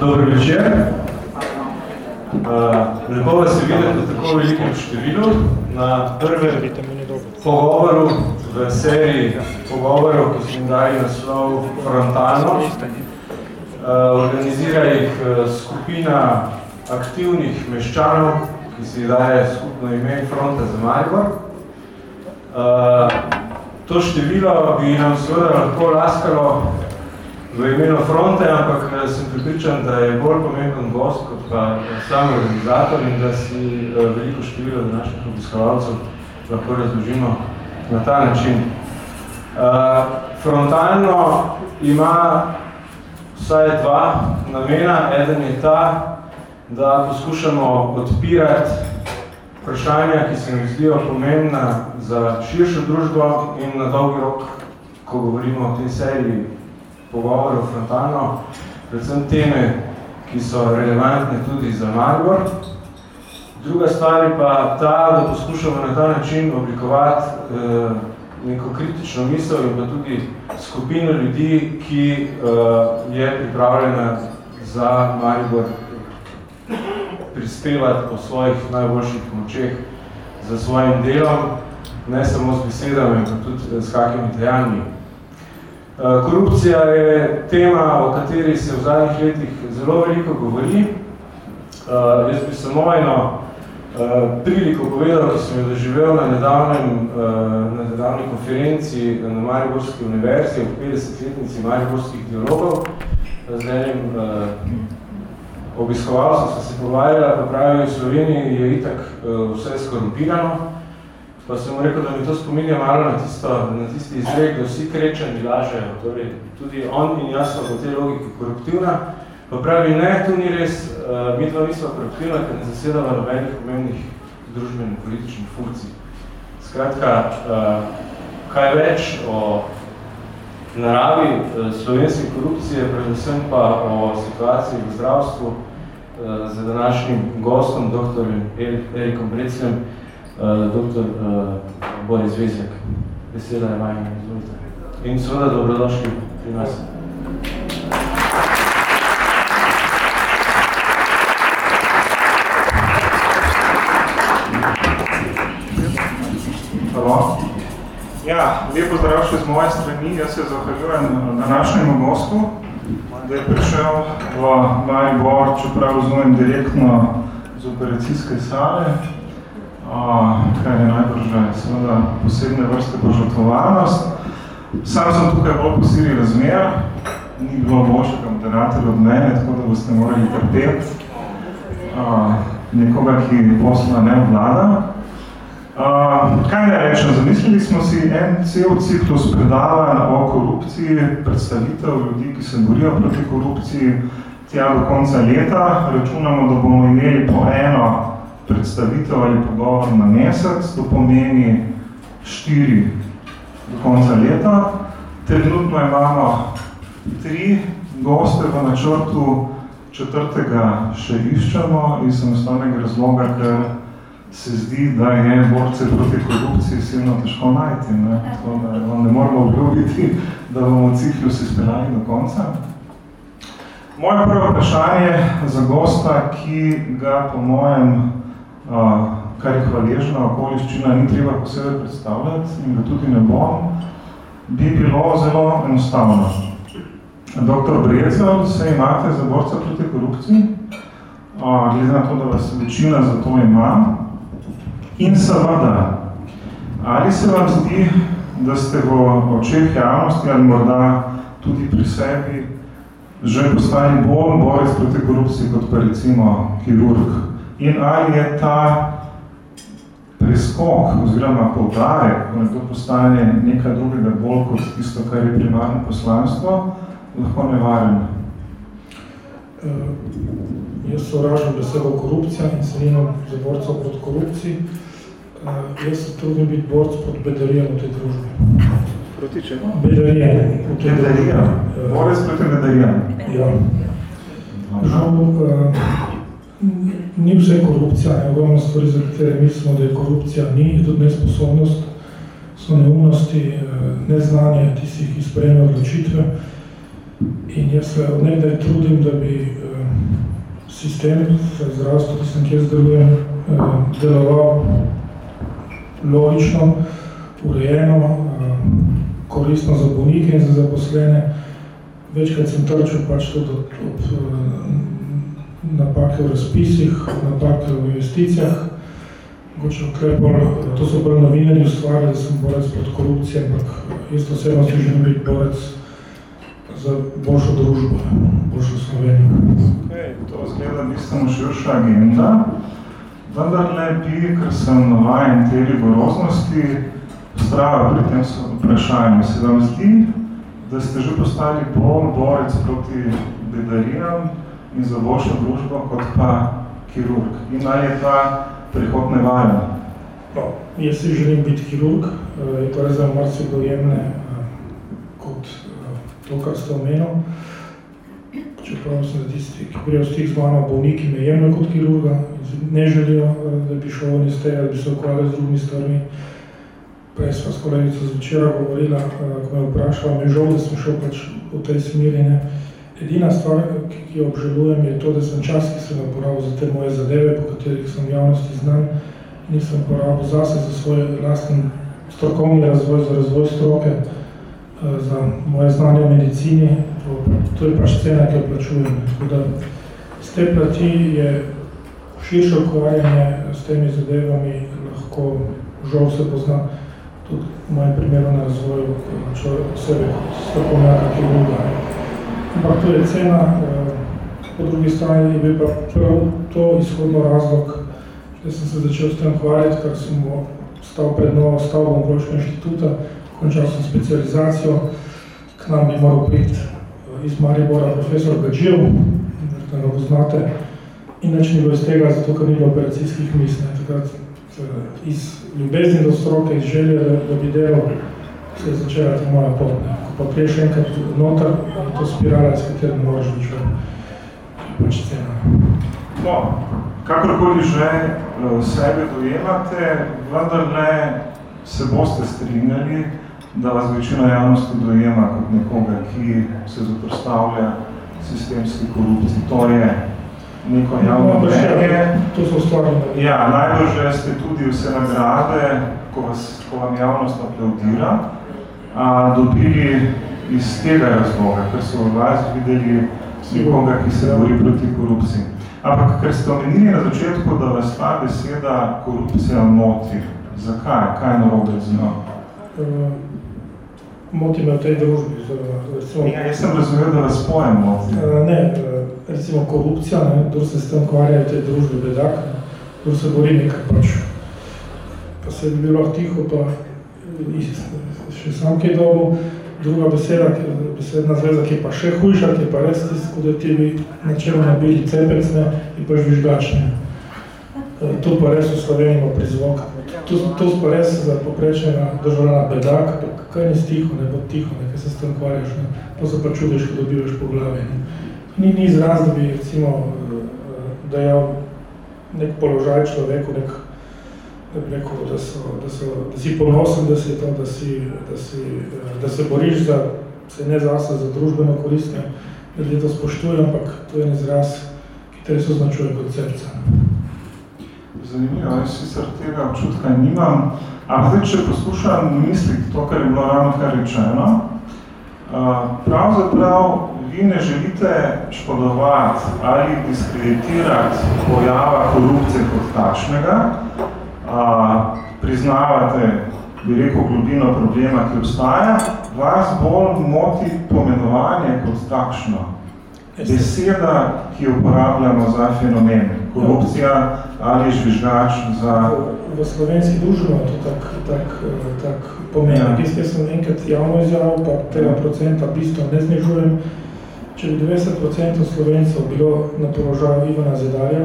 Dobro večer. Uh, lepo vas je videti v tako velikem številu na prvem pogovoru v seriji pogovorov, ki smo dali naslov Frontalno. Uh, organizira jih skupina aktivnih meščanov, ki si daje skupno ime Fronta za Maribor. Uh, to število bi nam seveda lahko laskalo v imenu fronte, ampak eh, sem pripričan, da je bolj pomemben gost kot pa sam organizator in da si eh, veliko število naših obiskovalcev lahko razložimo na ta način. Eh, frontalno ima vsaj dva namena. Eden je ta, da poskušamo odpirati vprašanja, ki se mi zdijo pomembna za širšo družbo in na dolgi rok, ko govorimo o tej seriji pogovorov frontalno, predvsem teme, ki so relevantne tudi za Maribor. Druga stvar je pa ta, da poskušamo na ta način oblikovati eh, neko kritično misel in pa tudi skupino ljudi, ki eh, je pripravljena za Maribor prispevati po svojih najboljših močeh za svojim delom, ne samo z besedami, pa tudi s kakimi dejanji. Eh, korupcija je tema, o kateri se v zadnjih letih zelo veliko govori. Uh, jaz bi samo eno uh, priliko povedal, ki sem jo doživel na, nedavnem, na nedavni konferenci na Mariborski univerzi v 50-letnici Mariborskih dialogov. Z enim obiskovalcem sem se povajala, pa pravi, v Sloveniji je itak vse skorumpirano, Pa sem mu rekel, da mi to spominja malo na, tisto, na tisti izrek, da vsi krečani lažejo. Torej, tudi on in jaz so v tej logiki koruptivna. Pa pravi, ne, to ni res, uh, mi dva nismo koruptivna, ker ne zasedava nobenih pomembnih družbenih političnih funkcij. Skratka, uh, kaj več o naravi uh, slovenske korupcije, predvsem pa o situaciji v zdravstvu uh, z današnjim gostom, dr. Erikom Breclem, uh, dr. Uh, Boris Vezjak. Beseda je vajna, izvolite. In seveda dobrodošli pri nas. Hvala. Ja, lepo zdrav še z moje strani. Jaz se zahvaljujem današnjemu gostu, da je prišel v Maribor, čeprav zunaj direktno z operacijske sale kar je najbrž seveda posebne vrste požrtvovalnost. Sam sem tukaj bolj po siri razmer, ni bilo boljšega moderatorja od mene, tako da boste morali trpeti uh, nekoga, ki posla ne obvlada. Uh, kaj ne rečem, zamislili smo si en cel ciklus predavanj o korupciji, predstavitev ljudi, ki se borijo proti korupciji, tja do konca leta. Računamo, da bomo imeli po eno predstavitev ali pogovor na mesec, to pomeni štiri do konca leta. Trenutno imamo tri goste v načrtu, četrtega še iščemo iz samostalnega razloga, ker se zdi, da je borce proti korupciji silno težko najti. Ne? Da vam ne moramo obljubiti, da bomo ciklus izpeljali do konca. Moje prvo vprašanje za gosta, ki ga po mojem kar je hvaležna okoliščina, ni treba posebej predstavljati in ga tudi ne bom, bi bilo zelo enostavno. Doktor Brezel, se imate za borca proti korupciji, glede na to, da vas večina za to ima. In seveda, ali se vam zdi, da ste v očeh javnosti ali morda tudi pri sebi že postali bolj borec proti korupciji kot pa recimo kirurg in ali je ta preskok oziroma poudarek, ko nekdo postane nekaj drugega bolj kot tisto, kar je primarno poslanstvo, lahko nevaren. Uh, jaz sovražam besedo korupcija in se nimam za borcev proti korupciji. Uh, jaz se trudim biti borc proti bedarijem v tej družbi. Proti če? Bedarijem. Bedarijem? Borec proti bedarijem? Ja. Žal, uh, ni vse korupcija, je ogromno stvari, za katere mislimo, da je korupcija, ni, je tudi nesposobnost, so neumnosti, eh, neznanje tistih, ki sprejme odločitve. In jaz se od nekdaj trudim, da bi eh, sistem za zdravstvo, ki sem kjer zdelujem, deloval logično, urejeno, koristno za bolnike in za zaposlene. Večkrat sem trčil pač tudi od napake v razpisih, napake v investicijah. Mogoče ukrepol, to so bolj novinarji ustvarjali, da sem borec proti korupciji, ampak jaz osebno si želim biti borec za boljšo družbo, boljšo Slovenijo. Okay, to zgleda bistveno širša agenda. Vendar ne bi, ker sem navajen te rigoroznosti, strava pri tem vprašanju. Se vam zdi, da ste že postali bolj borec proti bedarijam in za boljšo družbo, kot pa kirurg? In ali je ta prihod nevaren? No, jaz si želim biti kirurg, eh, je torej za marci dojemne eh, kot eh, to, kar ste omenil. Čeprav sem da tisti, ki prijo stik z mano bolniki, me jemljajo kot kirurga, ne želijo, da bi šel on iz tega, da bi se ukvarjali z drugimi stvarmi. Prej sva s kolegico zvečera govorila, ko me vprašala, me žal, da sem šel pač v tej smeri. Ne. Edina stvar, ki jo obžalujem, je to, da sem čas, ki sem porabil za te moje zadeve, po katerih sem javnosti znan, nisem porabil zase za svoj lasten strokovni razvoj, za razvoj stroke, eh, za moje znanje v medicini. To, to je pač cena, ki jo plačujem. Z te plati je širše ukvarjanje s temi zadevami lahko žal se pozna tudi v mojem primeru na razvoju sebe kot strokovnjaka, ki je ampak to je cena, eh, po drugi strani je bil pa prav to izhodno razlog, da sem se začel s tem hvaliti, ker sem stal pred novo stavbo Onkološkega inštituta, končal sem specializacijo, k nam bi moral priti eh, iz Maribora profesor Gađev, da ga poznate, inače ni bilo iz tega, zato ker ni bilo operacijskih misl, takrat eh, iz ljubezni do stroke, iz želje, da, da bi delal, se je začela ta moja pot. Ne pa priješ enkrat noter, to spirala, s katero ne moraš nič pač cena. No, kakorkoli že uh, sebe dojemate, vendar ne se boste strinjali, da vas večina javnosti dojema kot nekoga, ki se zaprstavlja sistemski korupciji. To je neko javno no, mnenje. To so stvarno. Ja, najbolj ste tudi vse nagrade, ko, vas, ko vam javnost aplaudira, a, dobili iz tega razloga, ker so v vas videli nekoga, ki se bori proti korupciji. Ampak, ker ste omenili na začetku, da vas ta beseda korupcija moti, zakaj? Kaj je narobe z njo? Uh, moti me v tej družbi. Recimo, ja, jaz sem razumel, da vas pojem moti. Uh, ne, uh, recimo korupcija, ne, kdo se s tem kvarja v tej družbi bedak, kdo se bori nekaj pač. Pa se bi bilo tiho, pa še sam kaj dobo. Druga beseda, besedna zveza, ki je pa še hujša, ki je pa res tisto, da ti bi načelo nabili cepec, ne, in pa žvižgač, ne. E, to pa res v Sloveniji ima prizvok. To, to pa res za poprečnega državljana bedak, kaj ni stiho, ne bo tiho, ne, kaj se s tem kvarjaš, ne. To se pa čudiš, ko dobivaš po glavi, ne. Ni, ni izraz, da bi, recimo, e, dajal nek položaj človeku, nek da bi rekel, da, so, da, so, da si ponosen, da si to, da, si, da, si, da se boriš za, se ne zase, za družbeno koristne, da ljudje to spoštujejo, ampak to je en izraz, ki te res označuje kot srca. Zanimivo, jaz sicer tega občutka nimam, ampak zdaj, če poslušam misliti to, kar je bilo ravno kar rečeno, pravzaprav vi ne želite škodovati ali diskreditirati pojava korupcije kot takšnega, a, priznavate, bi rekel, globino problema, ki obstaja, vas bolj moti pomenovanje kot takšno. Beseda, ki jo uporabljamo za fenomen, korupcija ali žvižgač za... V slovenski družbi je to tak, tak, tak pomen. Ja. Jaz sem enkrat javno izjavil, pa tega procenta bistvo ne znižujem. Če bi 90% slovencev bilo na položaju Ivana Zidarja,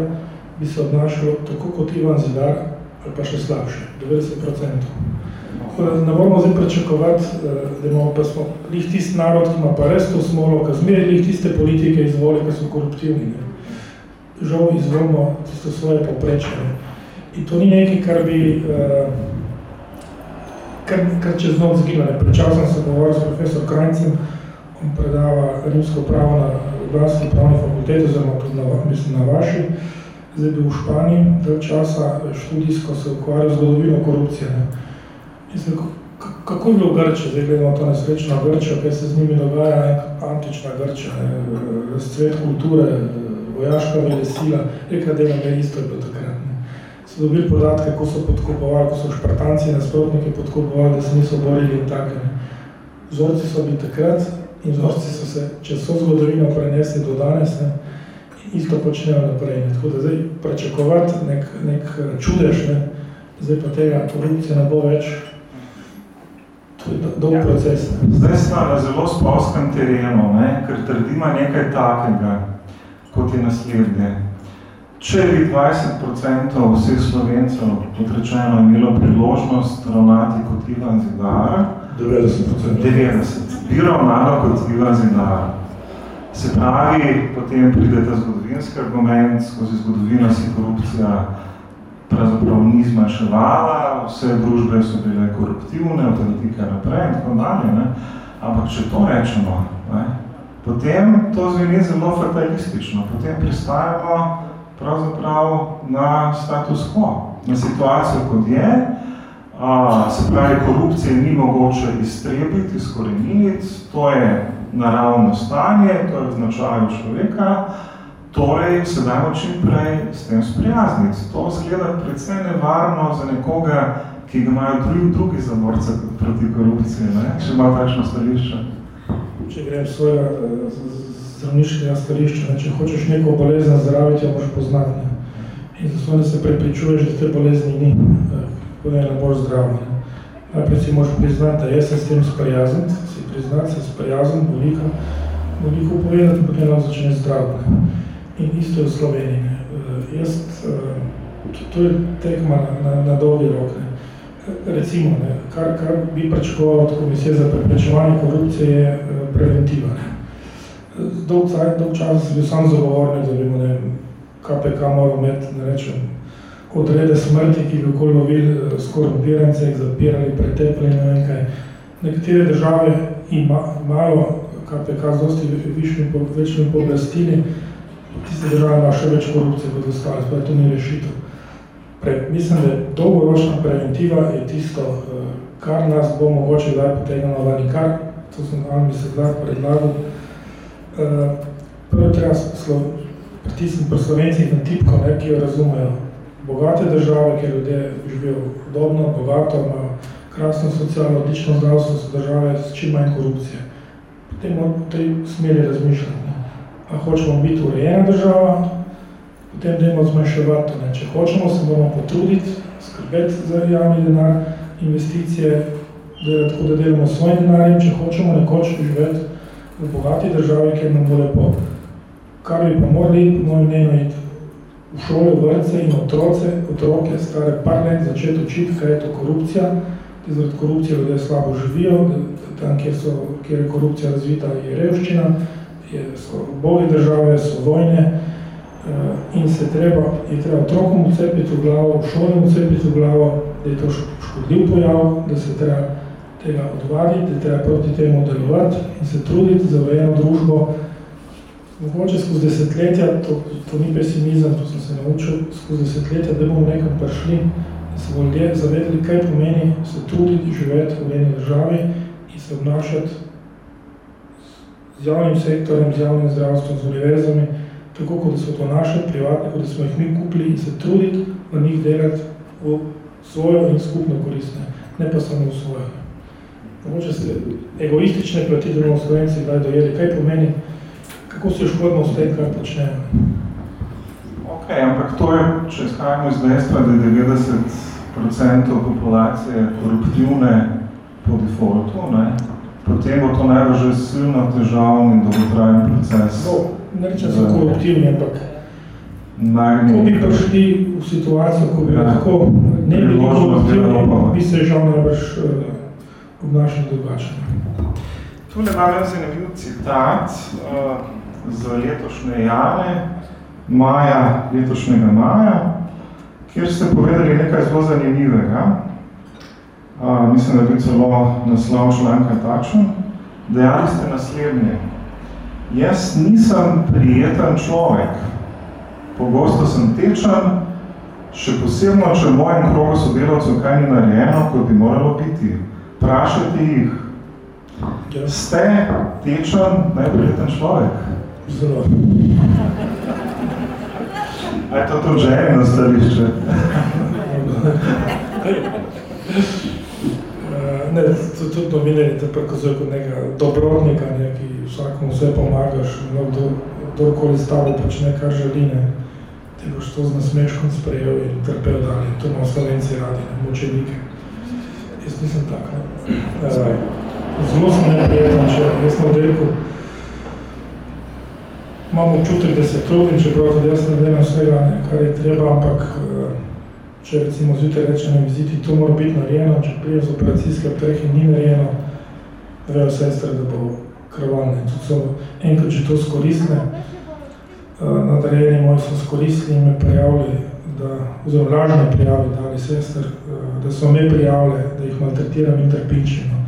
bi se odnašalo tako kot Ivan Zidar, ali pa še slabše, 90%. Ne moramo zdaj prečakovati, eh, da imamo pa smo lih tisti narod, ki ima pa res to smolo, ki zmeri lih tiste politike izvoli, ki so koruptivni. Ne. Žal izvolimo tisto svoje poprečene. In to ni nekaj, kar bi uh, kar, kar čez noc zgino. Prečal sem se govoril s profesor Krajncem, on predava rimsko pravo na Ljubljanski pravni fakulteti, oziroma tudi na, mislim, na vaši, zdaj bil v Španiji, del časa študijsko se ukvarjal z zgodovino korupcije. Ne. Mislim, kako je bilo Grče, zdaj gledamo to nesrečno Grčo, kaj se z njimi dogaja, neka antična Grča, razcvet kulture, vojaška velesila, neka dela me isto je bilo takrat. Ne. So dobili podatke, ko so podkupovali, ko so špartanci nasprotniki podkupovali, da se niso borili in take. Ne. Vzorci so bili takrat in vzorci so se čez so zgodovino prenesli do danes ne, in isto počnejo naprej. Ne. Tako da zdaj prečakovati nek, nek čudež, ne, zdaj pa tega korupcija ne bo več, to je dolg ja. proces. Ne. Zdaj smo na zelo spolskem terenu, ne, ker trdimo nekaj takega, kot je naslednje. Če bi 20% vseh slovencev, kot rečeno, imelo priložnost ravnati kot Ivan Zidar, 90%. 90. Bi ravnalo kot Ivan Zidar. Se pravi, potem pride ta zgodovinski argument, skozi zgodovino si korupcija pravzaprav ni zmanjševala, vse družbe so bile koruptivne, od tega naprej in tako dalje. Ne? Ampak če to rečemo, ne? potem to zveni zelo fatalistično. Potem pristajamo pravzaprav na status quo, na situacijo, kot je. A, se pravi, korupcije ni mogoče iztrebiti, izkoreniti, to je naravno stanje, to je značaj človeka, Torej, se dajmo čim prej s tem sprijazniti. To zgleda predvsem nevarno za nekoga, ki ga imajo drugi, drugi zaborce proti korupciji, ne? če ima takšno stališče. Če grem svojega eh, zdravniškega stališča, ne? če hočeš neko bolezen zdraviti, jo moraš poznati. Ne? In zato ne se prepričuješ, da te bolezni ni, ko ne boš zdrav. Najprej si moraš priznati, da jaz sem s tem sprijazniti, si priznati, se sprijazniti, bolika, boliko povedati, potem nam začne zdraviti in isto je v Sloveniji. Uh, jaz, uh, to, je tekma na, na, na dolgi rok. Ne. Recimo, ne, kar, kar bi pričakoval od Komisije za preprečevanje korupcije je uh, preventiva. Ne. Dolg, dolg čas bil sam zagovornik, da bi mu ne, KPK moral imeti, ne rečem, odrede smrti, ki bi okoli lovili skorumpirance, zapirali, pretepli ne vem kaj. Nekatere države ima, imajo KPK z dosti večjimi pooblastili, tiste države ima še več korupcije kot ostale, spaj to ni rešitev. Pre, mislim, da dolgoročna preventiva je tisto, eh, kar nas bo mogoče zdaj potegnalo ven in kar, to sem mi se zdaj predlagal. Eh, prvo treba pritisniti pri slovencih na tipko, ne, ki jo razumejo. Bogate države, kjer ljudje živijo udobno, bogato, imajo krasno socialno, odlično zdravstvo, so države s čim manj korupcije. Potem v tej smeri razmišljati a hočemo biti urejena država, potem dajmo zmanjševati. Ne. Če hočemo, se moramo potruditi, skrbeti za javni denar, investicije, da tako da delamo svojim denarjem, če hočemo nekoč živeti v bogati državi, kjer nam bo lepo. Kar bi pa morali, po mojem mnenju, iti v šole, vrtce in otroce, otroke, stare par let, začeti učiti, kaj je to korupcija, da zaradi korupcije ljudje slabo živijo, da, tam, kjer, so, kjer je korupcija razvita, je revščina, je, so bogi države, so vojne uh, in se treba, je treba otrokom ucepiti v glavo, šolim ucepiti v glavo, da je to škodljiv pojav, da se treba tega odvaditi, da treba proti temu delovati in se truditi za vajeno družbo. Mogoče skozi desetletja, to, to ni pesimizem, to sem se naučil, skozi desetletja, da bomo nekam prišli, se bomo ljudje zavedali, kaj pomeni se truditi živeti v eni državi in se obnašati z javnim sektorjem, z javnim zdravstvom, z univerzami, tako kot da so to naše, privatne, kot da smo jih mi kupili in se truditi na njih delati v svojo in skupno koristne, ne pa samo v svojo. Mogoče se egoistične plati drugom slovenci daj dojeli, kaj pomeni, kako se škodno s tem, kaj počnejo. Ok, ampak to je, če izhajamo iz dejstva, da je 90% populacije koruptivne po defaultu, ne? potem bo to najbolj že silno težavni in dolgotrajen proces. No, ne rečem so koruptivni, ampak ko bi prišli v situacijo, ko bi ja, lahko ne bi koruptivni, bi se žal najbrž uh, obnašali drugače. Tule imam zanimiv citat uh, z letošnje jane, maja, letošnjega maja, kjer ste povedali nekaj zelo zanimivega mislim, da bi celo naslov članka takšen, dejali ste naslednje. jaz nisem prijeten človek. Pogosto sem tečen, še posebno, če v mojem krogu sodelavcev kaj ni narejeno, kot bi moralo biti. Prašati jih, ste tečen, neprijeten človek. Zelo. A je to to željeno stališče? ne, tudi novinari te prikazujejo kot nekega dobrotnika, ne, ki vsakomu vse pomagaš, no, kdo, kdorkoli s tabo počne, kar želi, ne, ti boš to z nasmeškom sprejel in trpel dalje. To imamo slovenci radi, ne, močenike. Jaz nisem tak, ne. Uh, zelo sem neprijetan, če jaz na oddelku imam občutek, da se trudim, čeprav tudi jaz ne vem vsega, ne, kar je treba, ampak uh, če recimo zjutraj rečem na viziti, to mora biti narejeno, če prije z operacijske prehe ni narejeno, vejo sestre, da bo krvalne. Tudi so enkrat, če to skoristne, uh, nadarejeni moji so skoristili in me prijavili, da, oziroma lažne prijavili, dali sester, uh, da so me prijavili, da jih maltretiram in trpinčino.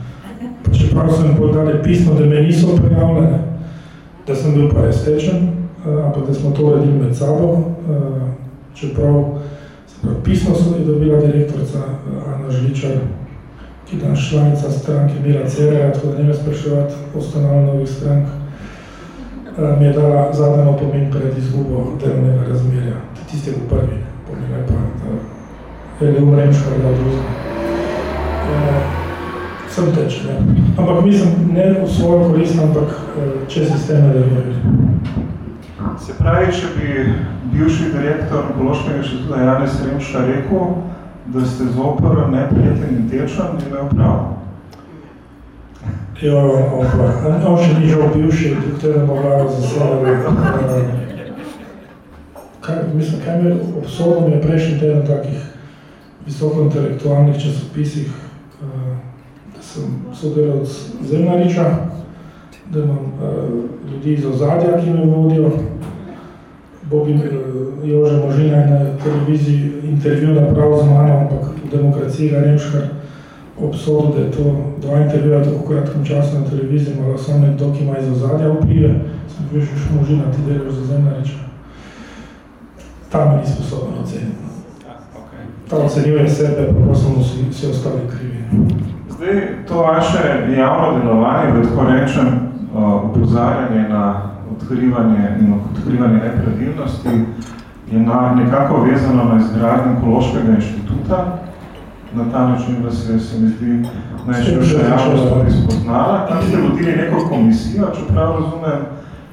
Pa čeprav so mi podali pismo, da me niso prijavljene, da sem bil pa res tečen, uh, ampak da smo to uredili med sabo, uh, čeprav Pismo so je dobila direktorica eh, Ana Žličar, ki je danes članica stranke Mira Cereja, tako da ne me spraševati o ustanavljanju novih strank, eh, mi je dala zadnjo opomin pred izgubo delovnega razmerja. Tiste v prvi pomen, ne pa, da je umrem škar da drugi. Sem teč, ne. Ampak mislim, ne v svojo korist, ampak če sisteme delujejo. Se pravi, če bi bivši direktor Onkološkega inštituta Janez Remša rekel, da ste zopr neprijeten in tečen, bi imel prav? Jo, opa. On še ni žal bivši, doktor ne mogla za sebe. Kaj, mislim, kaj me obsodil mi je prejšnji teden takih visokointelektualnih časopisih, da sem sodelal z Zemnariča, da imam ljudi iz ozadja, ki me vodijo, Bogi Jože Možina je na televiziji intervju napravil z mano, ampak v demokraciji ga Remškar obsodil, da je to dva intervjuja tako kratkem času na televiziji, malo sam nekdo, ki ima iz ozadja vplive, sem bil še Možina, ti delaš za zemlja reče. Ta me ni sposoben oceniti. Ta ocenjuje sebe, pa prosim vsi, vsi ostali krivi. Zdaj, to vaše javno delovanje, da tako rečem, upozarjanje na odkrivanje in odkrivanje nepravilnosti je na, nekako vezano na izgradnje Ekološkega inštituta, na ta način, da se, se mi zdi najširša javnost tudi spoznala. Tam ste vodili neko komisijo, če prav razumem,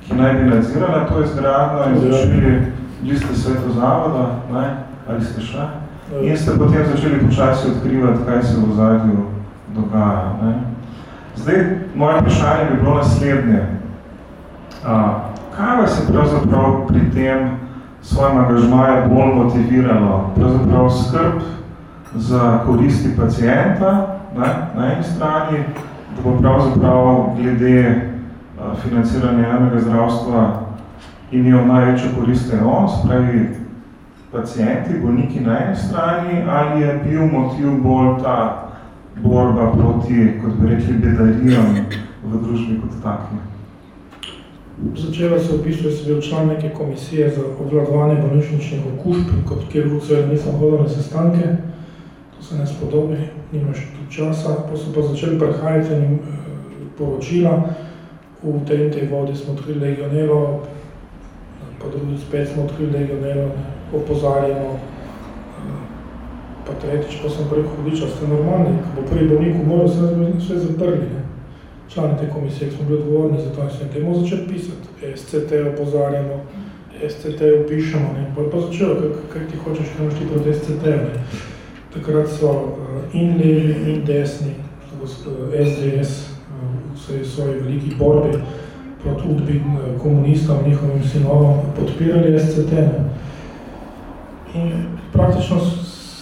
ki naj bi nadzirala to izgradno in začeli, bili ste sveto zavoda, ne? ali ste še? In ste potem začeli počasi odkrivati, kaj se v zadju dogaja. Ne? Zdaj, moje vprašanje bi bilo naslednje. A, kaj vas je pravzaprav pri tem svojem angažmaju bolj motiviralo? Pravzaprav skrb za koristi pacijenta ne, na eni strani, da bo pravzaprav glede a, financiranja javnega zdravstva imel največjo koriste on, spravi pacijenti, bolniki na eni strani, ali je bil motiv bolj ta borba proti, kot bi rekli, bedarijam v družbi kot takih? Začela se v bistvu, sem bil član neke komisije za obvladovanje bolnišničnih okužb, kot kirurg seveda nisem hodil na sestanke, to se ne spodobi, nimaš tu časa, pa so pa začeli prehajati in e, poročila, v tej tej vodi smo odkrili legionelo, pa drugi spet smo odkrili legionelo, opozarjamo, e, pa tretjič pa sem preko hudiča, ste normalni, ko bo prvi bolnik umoril, vse, vse zaprli, ne člani te komisije, ki smo bili odgovorni za to, sem temu začel pisati. SCT opozarjamo, SCT opišemo, ne, pa je pa začelo, kak, kak ti hočeš, kaj imaš ti proti SCT, ne. Takrat so uh, in levi, in desni, SDS, vse svoji veliki borbi proti udbi uh, komunistom, njihovim sinovom, podpirali SCT, ne. In praktično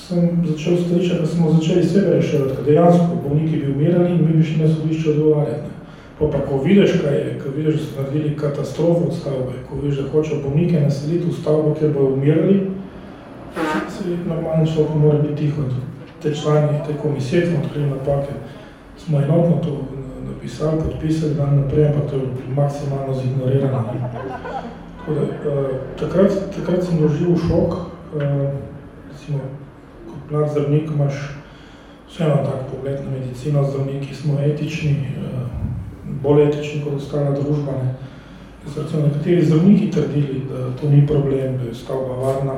sem začel stališče, da smo začeli sebe reševati, ker dejansko bolniki bi umirali in mi bi šli na sodišče odgovarjati. Pa pa, ko vidiš, kaj je, ko vidiš, da so naredili katastrofo od stavbe, ko vidiš, da hočejo bolnike naseliti v stavbo, kjer bojo umirali, se normalno človek mora biti tiho. Te člani te komisije, smo odkrili napake, smo enotno to napisali, podpisali dan naprej, ampak to je maksimalno zignorirano. Tako da, uh, takrat, takrat sem doživel šok, recimo, kot mlad zdravnik imaš vseeno tak pogled na medicino, zdravniki smo etični, uh, bolj etični kot ostala družba. Ne. So recimo nekateri zdravniki trdili, da to ni problem, da je stavba varna,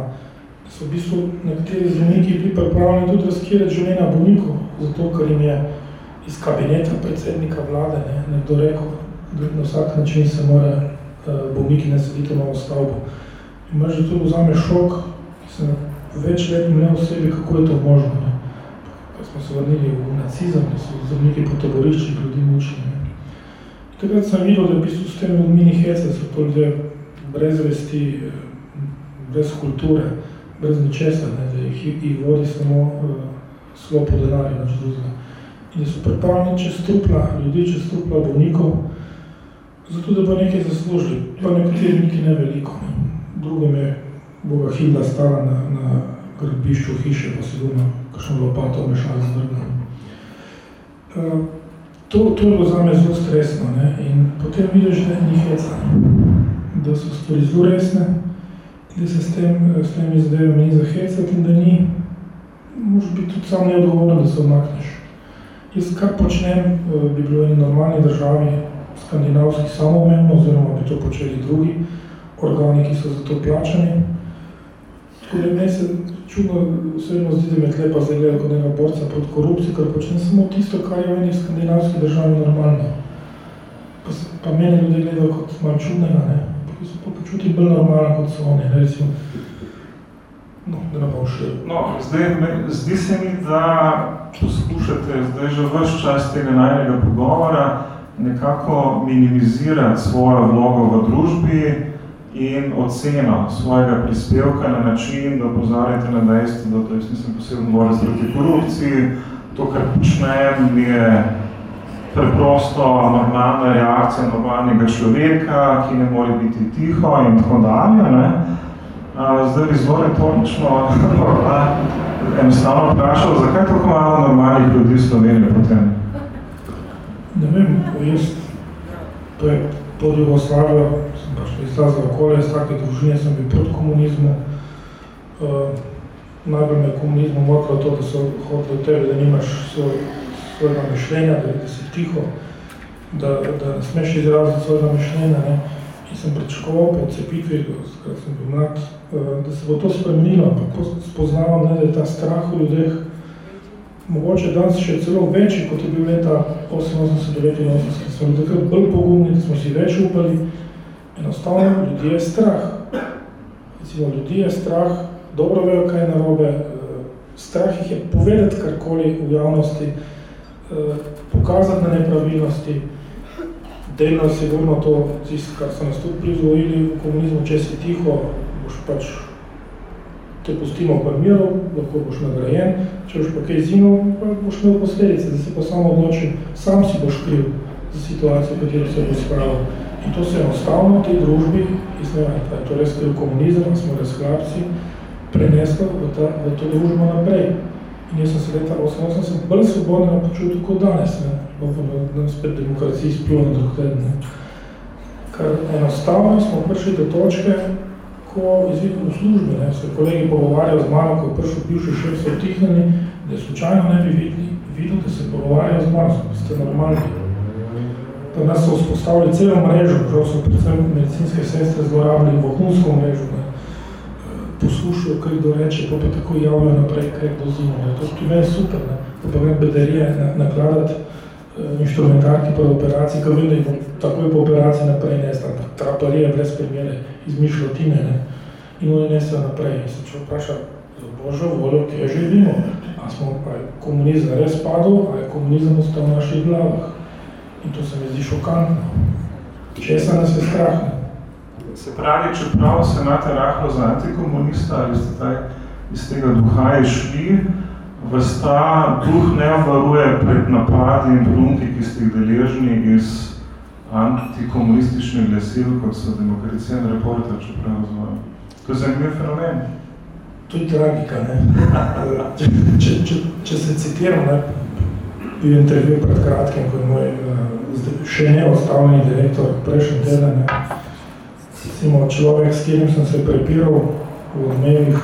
da so v bistvu nekateri zdravniki bili pripravljeni tudi razkirati življenja bolnikov, zato ker jim je iz kabineta predsednika vlade ne, nekdo rekel, da na vsak način se mora uh, bolniki ne sediti v novo stavbo. In imaš že tudi vzame šok, ki sem več let imel v sebi, kako je to možno. Ne. Pa smo se vrnili v nacizem, da so zdravniki po taboriščih ljudi mučili. Takrat sem videl, da v bistvu s temi mini hece so to ljudje brez vesti, brez kulture, brez ničesa, ne, da jih, jih vodi samo uh, slo po denarju, nač drugega in so pripravljeni čez trupla ljudi, čez trupla bolnikov, zato da bo nekaj zaslužili. Pa nekateri nekaj ne veliko. Ne. Drugim je Boga Hilda stala na, na gradbišču hiše, pa se doma kakšno lopato mešala z vrgom. Uh, to, to je bilo zame zelo stresno ne. in potem vidiš, da ni heca, da so stvari zelo resne, da se s tem, s tem izdejo ni za hecati in da ni, možeš biti tudi sam neodgovorno, da se omakneš. Jaz kar počnem, eh, bi bilo v normalni državi skandinavski samoumevno, oziroma bi to počeli drugi organi, ki so za to plačani. Da meni se čudno osebno zdi, da me tlepa zdaj gleda kot nekaj borca proti korupciji, ker počnem samo tisto, kar je v eni skandinavski državi normalno. Pa, pa meni ljudje gledajo kot malo čudnega, ne? Pa se pa počuti bolj normalno kot so oni, ne? recimo. No, da ne bom šel. No, zdaj, zdi se mi, da poskušate zdaj že vrš čas tega najnega pogovora nekako minimizirati svojo vlogo v družbi in oceno svojega prispevka na način, da pozarjate na dejstvo, da to jaz nisem posebno govoril zaradi korupciji, to, kar počnem, je preprosto normalna reakcija normalnega človeka, ki ne more biti tiho in tako dalje. Ne? Zdaj bi zelo retorično enostavno vprašal, zakaj tako malo normalnih ljudi v Sloveniji potem? Ne vem, jaz, to je pod Jugoslavijo, pač izlazil okolje, iz take družine sem bil proti komunizmu. Uh, najbolj me komunizmu motilo to, da so hodili od tebe, da nimaš svoj, svojega mišljenja, da, da si tiho, da, da ne smeš izraziti svojega mišljenja. Ne? In sem pričakoval po odcepitvi, skrat sem bil mlad, uh, da se bo to spremenilo, ampak spoznavam, ne, da je ta strah v ljudeh mogoče danes še celo večji, kot je bil leta 88-89, smo bili takrat bolj pogumni, da smo si več upali. Enostavno, ljudi je strah. Recimo, ljudi je strah, dobro vejo, kaj je narobe, eh, strah jih je povedati karkoli v javnosti, eh, pokazati na nepravilnosti, delno sigurno to, tisto, kar so nas tudi prizvojili v komunizmu, če si tiho, boš pač te pustimo pa miru, lahko boš nagrajen, če boš pa kaj zinil, pa boš imel posledice, da se pa samo odločil, sam si boš kriv za situacijo, katero se bo spravil. In to se enostavno v tej družbi, ne vem, je to res kriv komunizem, smo res hlapci, preneslo v, ta, v to družbo naprej. In jaz sem se leta 88 sem bolj svobodno počutil kot danes, ne, bo pa na spet demokraciji splil na drug teden. Ker enostavno smo prišli do točke, ko izvidim v službi, ne, se kolegi pogovarjajo z mano, ko je prišel bivši šef, so vtihnjeni, da slučajno ne bi videli, videl, da se pogovarjajo z mano, ste normalni. Pa nas so vzpostavili celo mrežo, žal so predvsem medicinske sestre zlorabili vohunsko mrežo, ne, poslušajo, kaj kdo reče, pa pa tako javljajo naprej, kaj kdo zimo. Ne. To je super, ne, pa pa grem bedarije nakladati uh, inštrumentarki po operaciji, ko vem, da bom takoj po operaciji naprej nesla, traparije brez primere, izmišljotine, ne. In oni nesajo naprej. In se človek vpraša, za Božjo voljo, kje živimo? A smo, a je komunizem res padel, a je komunizem ostal v naših glavah? In to se mi zdi šokantno. Česa nas je strah? Se pravi, čeprav se imate rahlo za antikomunista, ali ste taj iz tega duha išli, vas ta duh ne obvaruje pred napadi in brunki, ki ste jih deležni iz antikomunističnih glasil, kot so demokracija in reporter, če prav razvojem. To je zanimiv fenomen. To je tragika, ne. če, če, če, če se citiram, ne, bil intervju pred kratkim, ko je moj uh, še ne odstavljeni direktor prejšnji teden. Recimo človek, s katerim sem se prepiral v odmevih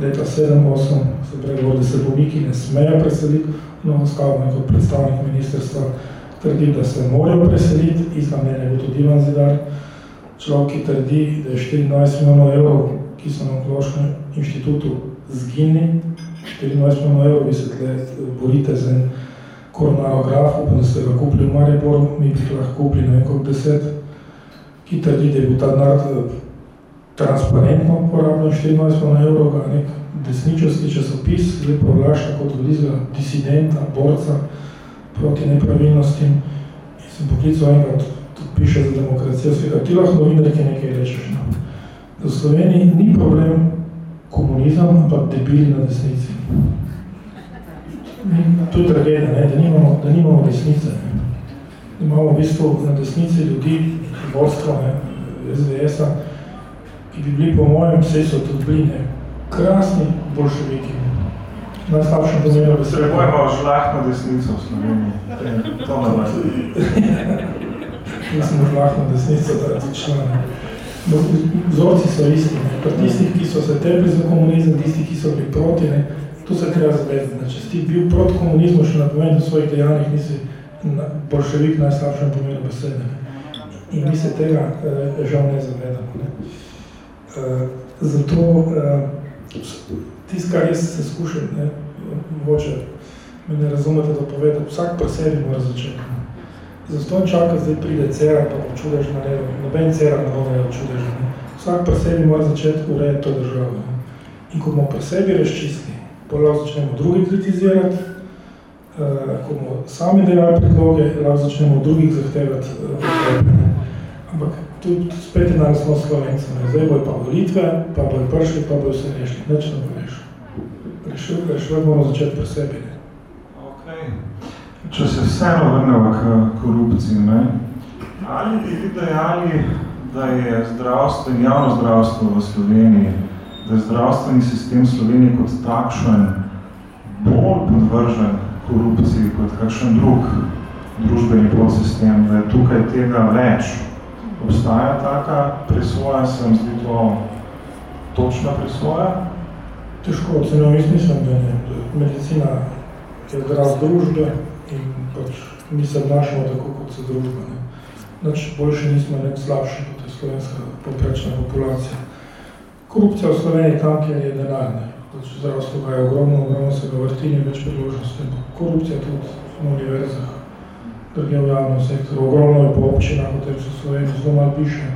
leta 7-8, se pregovor, da se bolniki ne smejo preseliti, no, stavno kot predstavnik ministerstva trdi, da se morajo preseliti, izva mene bo tudi Ivan Zidar, človek, ki trdi, da je 24 milijonov evrov, ki so na onkološkem inštitutu zginili, 24 milijonov evrov, vi se tle borite za en koronarograf, upam, da ste ga kupili v Mariboru, mi bi lahko kupili na nekog deset, ki trdi, da je bil ta denar eh, transparentno porabljen, 24 milijonov evrov, ga nek desničarski časopis, lepo vlašta kot vlizga disidenta, borca proti nepravilnostim in sem poklical enega, tudi piše za demokracijo, svega, ti lahko novinarke nekaj rečeš. No. V Sloveniji ni problem komunizem, ampak debili na desnici. To je tragedija, ne? Da, nimamo, da nimamo desnice. Ne? Da imamo v bistvu na desnici ljudi, vodstvo SDS-a, ki bi bili po mojem vse so tudi bili ne? krasni bolševiki. Najslabšem pomenu besede. Trebujemo žlahno desnico v Sloveniji. To ne vas. Mi smo žlahno desnico, da je člane. Vzorci so isti. Ne? Tistih, ki so se tepli za komunizem, tistih, ki so bili proti, ne? To se treba zavedati. Če si bil proti komunizmu, še na pomenu svojih dejanjih, nisi bolševik najslabšem pomenu besede. In mi se tega eh, žal ne zavedamo. Ne. Eh, zato eh, tist, kar jaz se skušam, ne, mogoče me ne razumete, da povedati, vsak pri sebi mora začeti. Zato čaka, zdaj pride cera, pa bo čudež naredil. Noben cera ne bo naredil čudež. Vsak pri sebi mora začeti urejati to državo. In ko bomo pri sebi razčistili, lahko začnemo drugi kritizirati, uh, ko bomo sami delali predloge, lahko začnemo drugih zahtevati uh, Ampak tudi spet je danes smo slovenci, zdaj bojo pa volitve, pa bojo prišli, pa bojo se rešili, neč ne bo rešil. Rešil, rešil moramo začeti pri sebi. Ne? Okay. Če se vseeno vrnemo k korupciji, ne? ali bi vi dejali, da je zdravstvo in javno zdravstvo v Sloveniji da je zdravstveni sistem Slovenije kot takšen bolj podvržen korupciji kot kakšen drug družbeni podsistem, da je tukaj tega več. Obstaja taka presoja, se vam zdi to točna presoja? Težko jaz mislim, da ne. Medicina je zdrav družbe in pač mi se obnašamo tako, kot se družba. Ne. Nač boljše nismo nek slabši, kot je slovenska poprečna populacija. Korupcija v Sloveniji tam, kjer je denar, ne. Znači, zdravstvo ga je ogromno, ogromno se ga vrti, ni več priložnosti. Korupcija tudi v univerzah, druge v javnem sektoru, ogromno je po občinah, v tem se v Sloveniji zelo malo piše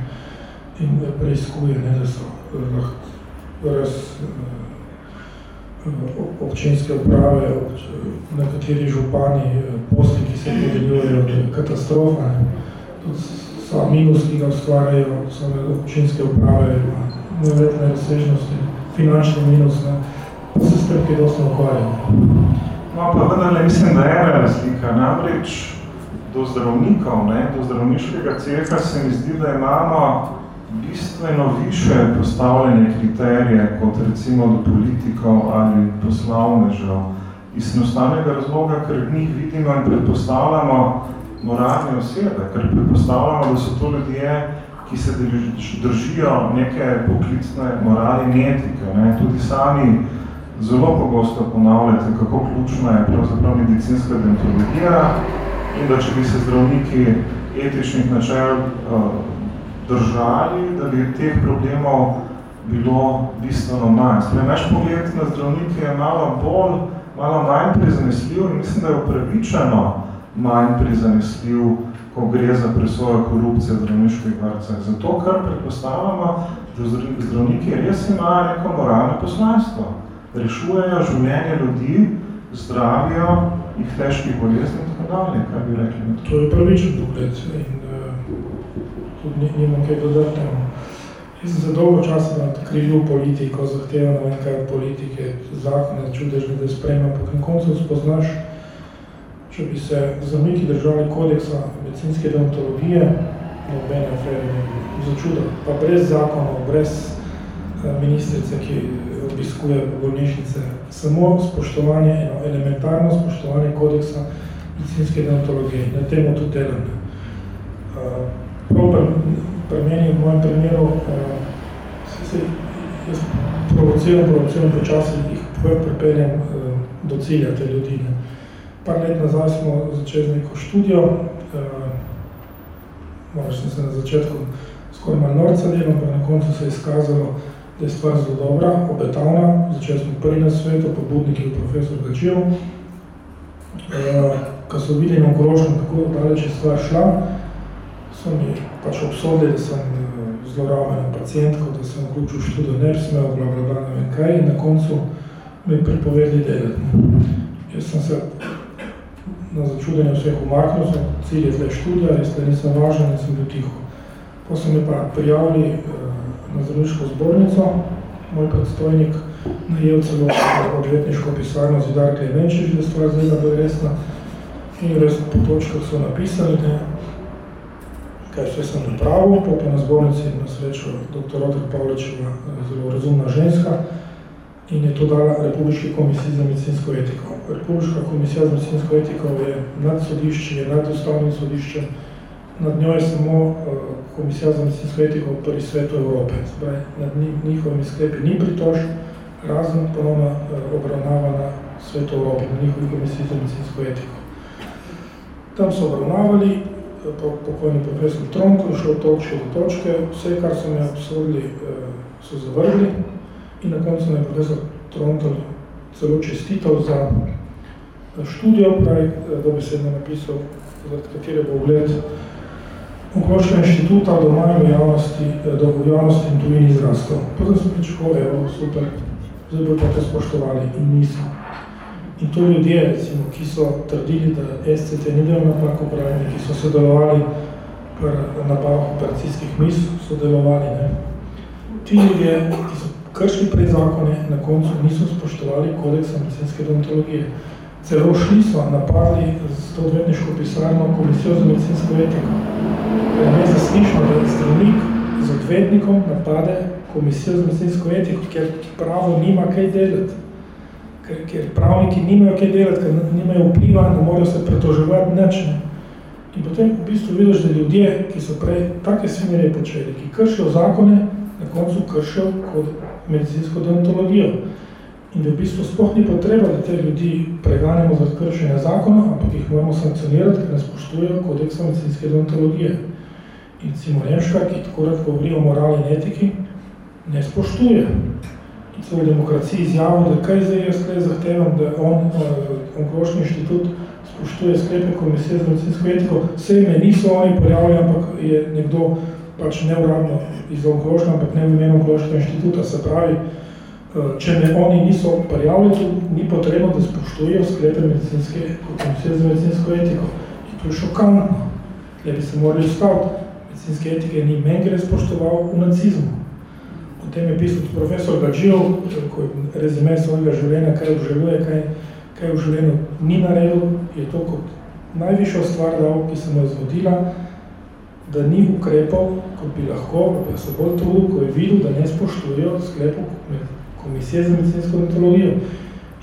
in preizkuje, ne, da so lahko res eh, občinske uprave, nekateri župani, eh, posli, ki se podeljujejo, katastrofa, ne. Tudi so minus, ki ga ustvarjajo, so občinske uprave, neverjetne razsežnosti, finančni minus, ne, pa se s tem kaj dosti ukvarjamo. No, pa vendarle mislim, da je razlika, namreč do zdravnikov, ne, do zdravniškega ceha se mi zdi, da imamo bistveno više postavljene kriterije kot recimo do politikov ali poslovnežev. Iz enostavnega razloga, ker njih vidimo in predpostavljamo moralne osebe, ker predpostavljamo, da so to ljudje, ki se držijo neke poklicne morale in etike. Ne. Tudi sami zelo pogosto ponavljate, kako ključna je pravzaprav medicinska dentologija in da če bi se zdravniki etičnih načel uh, držali, da bi teh problemov bilo bistveno manj. Sprej, naš pogled na zdravnike je malo bolj, malo manj prizanesljiv in mislim, da je upravičeno manj prizanesljiv ko gre za presojo korupcije zdravniških vrcah. Zato, kar predpostavljamo, da zdravniki res imajo neko moralno poslanstvo. Rešujejo življenje ljudi, zdravijo jih težkih bolezni in tako dalje, kaj bi rekli. To je pravičen pogled in uh, tudi nimam kaj dodati. Jaz sem za dolgo časa krivil politiko, zahteval na nekaj politike, zakone, čudežne, da sprejmem, pa na koncu spoznaš, če bi se zamiki držali kodeksa medicinske deontologije, nobene afere ne bi začudil. Pa brez zakonov, brez eh, ministrice, ki obiskuje bolnišnice, samo spoštovanje, eno elementarno spoštovanje kodeksa medicinske deontologije. Na temo tudi delam. Uh, prav pri, meni, v mojem primeru, uh, se, se, jaz provociram, provociram počasi, jih pripeljem do cilja te ljudi. Ne. Par let nazaj smo začeli neko študijo, uh, moraš sem se na začetku skoraj malo norca delal, pa na koncu se je izkazalo, da je stvar zelo dobra, obetavna. Začeli smo prvi na svetu, pobudnik je profesor Gačijev. Uh, ko so videli na onkološkem, kako daleč je stvar šla, so mi pač obsodili, da sem uh, zloraben pacijentko, da sem vključil študijo NERSMEL, bla, bla, bla, ne vem kaj, in na koncu mi pripovedali delati. Jaz sem se na začudenje vseh umaknil, sem cilj je tle študija, jaz tle nisem važen in sem bil tiho. Pa so mi pa prijavili uh, na zdravniško zbornico, moj predstojnik najel celo odvetniško pisarno Zidar Klemenčič, da stvar zdaj da bo resna. In res po točkah so napisali, ne, kaj vse sem napravil, pa na zbornici na srečo dr. Rotek Pavličeva, zelo razumna ženska, in je to dala Republiški komisiji za medicinsko etiko. Republiška komisija za medicinsko etiko je nad sodišče, je nad ustavnim sodiščem, nad njo je samo uh, Komisija za medicinsko etiko pri svetu Evrope. Zbraj, nad njihovimi sklepi ni pritož, razen ponovno uh, obravnava na svetu Evrope, na njihovi komisiji za medicinsko etiko. Tam so obravnavali, eh, po, pokojni profesor Tronko, šel točke do točke, vse, kar so mi obsodili, so zavrli in na koncu je profesor Tronko celo čestitev za študijo, pravi, dobesedno napisal, za katere bo ugled Onkološkega inštituta do maja javnosti, do javnosti in tujini izrastel. Potem sem pričakoval, evo, super, zdaj bo pa to spoštovali in niso. In to ljudje, recimo, ki so trdili, da SCT ni del napak upravljeni, ki so sodelovali pri napavah operacijskih mis, sodelovali, ne. Ti ljudje, ki so kršli pred zakone, na koncu niso spoštovali kodeksa medicinske deontologije. Celo šli so napadli z to odvetniško pisarno komisijo za medicinsko etiko. Je nezaslišno, da zdravnik z odvetnikom napade komisijo za medicinsko etiko, ker pravo nima kaj delati. Ker, ker pravniki nimajo kaj delati, ker nimajo vpliva, ne morajo se pretoževati nič. Ne. In potem v bistvu vidiš, da ljudje, ki so prej take svinje počeli, ki kršijo zakone, na koncu kršijo kot medicinsko deontologijo. In da v bistvu sploh ni potreba, da te ljudi preganjamo za kršenje zakona, ampak jih moramo sankcionirati, ker ne spoštujejo kodeksa medicinske deontologije. In Cimo Remška, ki tako rad govori o morali in etiki, ne spoštuje. In celo v demokraciji izjavil, da kaj zdaj jaz tukaj zahtevam, da on, onkološki inštitut, spoštuje sklepe komisije za medicinsko etiko. Vse ime niso oni pojavili, ampak je nekdo pač neuradno iz onkološka, ampak ne v imenu onkološkega inštituta, se pravi, če me oni niso prijavili, ni potrebno, da spoštujejo sklepe medicinske komisije za medicinsko etiko. In to je šokantno. Tle bi se morali staviti. Medicinske etike ni men, ker je spoštoval v nacizmu. O tem je pisal profesor Gadžijov, ko je rezime svojega življenja, kaj obžaluje, kaj, kaj v življenju ni naredil, je to kot najvišjo stvar dal, ki se mu je zgodila, da ni ukrepal, kot bi lahko, pa se bolj trudil, ko je videl, da ne spoštujejo sklepov komisije za medicinsko ontologijo.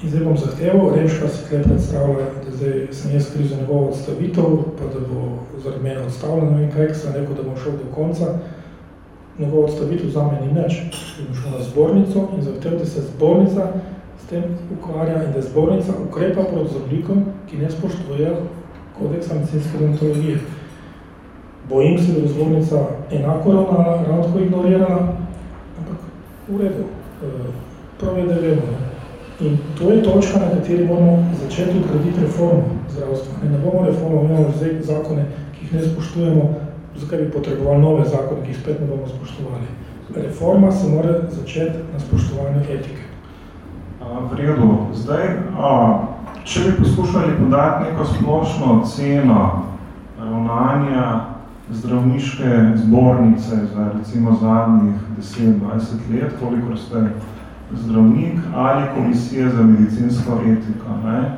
In zdaj bom zahteval, Remška se tukaj predstavlja, da zdaj sem jaz kriv za njegovo odstavitev, pa da bo zaradi mene odstavljen, ne vem kaj, sem rekel, da bom šel do konca. Njegovo odstavitev za me ni nič. Bom šel na zbornico in zahteval, da se zbornica s tem ukvarja in da zbornica ukrepa proti zdravnikom, ki ne spoštujejo kodeksa medicinske deontologije. Bojim se, da bo zbornica enako ravnala, ravno tako ignorirala, ampak v redu prav je, da vemo. In to je točka, na kateri moramo začeti odgraditi reformo zdravstva. Ne, ne bomo reformo, imamo zdaj zakone, ki jih ne spoštujemo, zakaj bi potrebovali nove zakone, ki jih spet ne bomo spoštovali. Reforma se mora začeti na spoštovanju etike. V redu. Zdaj, a, če bi poskušali podati neko splošno ceno ravnanja zdravniške zbornice za recimo zadnjih 10-20 let, koliko ste zdravnik ali komisija za medicinsko etiko. Ne?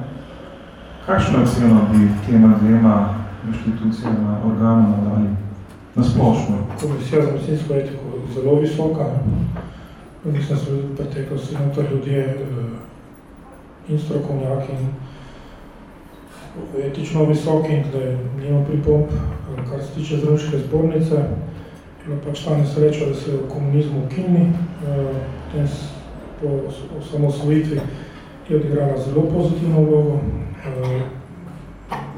Kakšno ceno bi tema dvema inštitucijama, organoma dali? Na splošno. Komisija za medicinsko etiko je zelo visoka. Mislim, da so preteklosti na to ljudje in strokovnjaki in etično visoki in da nima pripomp, kar se tiče zdravniške zbornice. Bila pač ta nesreča, da se je v komunizmu ukinili, potem po osamosvojitvi je odigrala zelo pozitivno vlogo.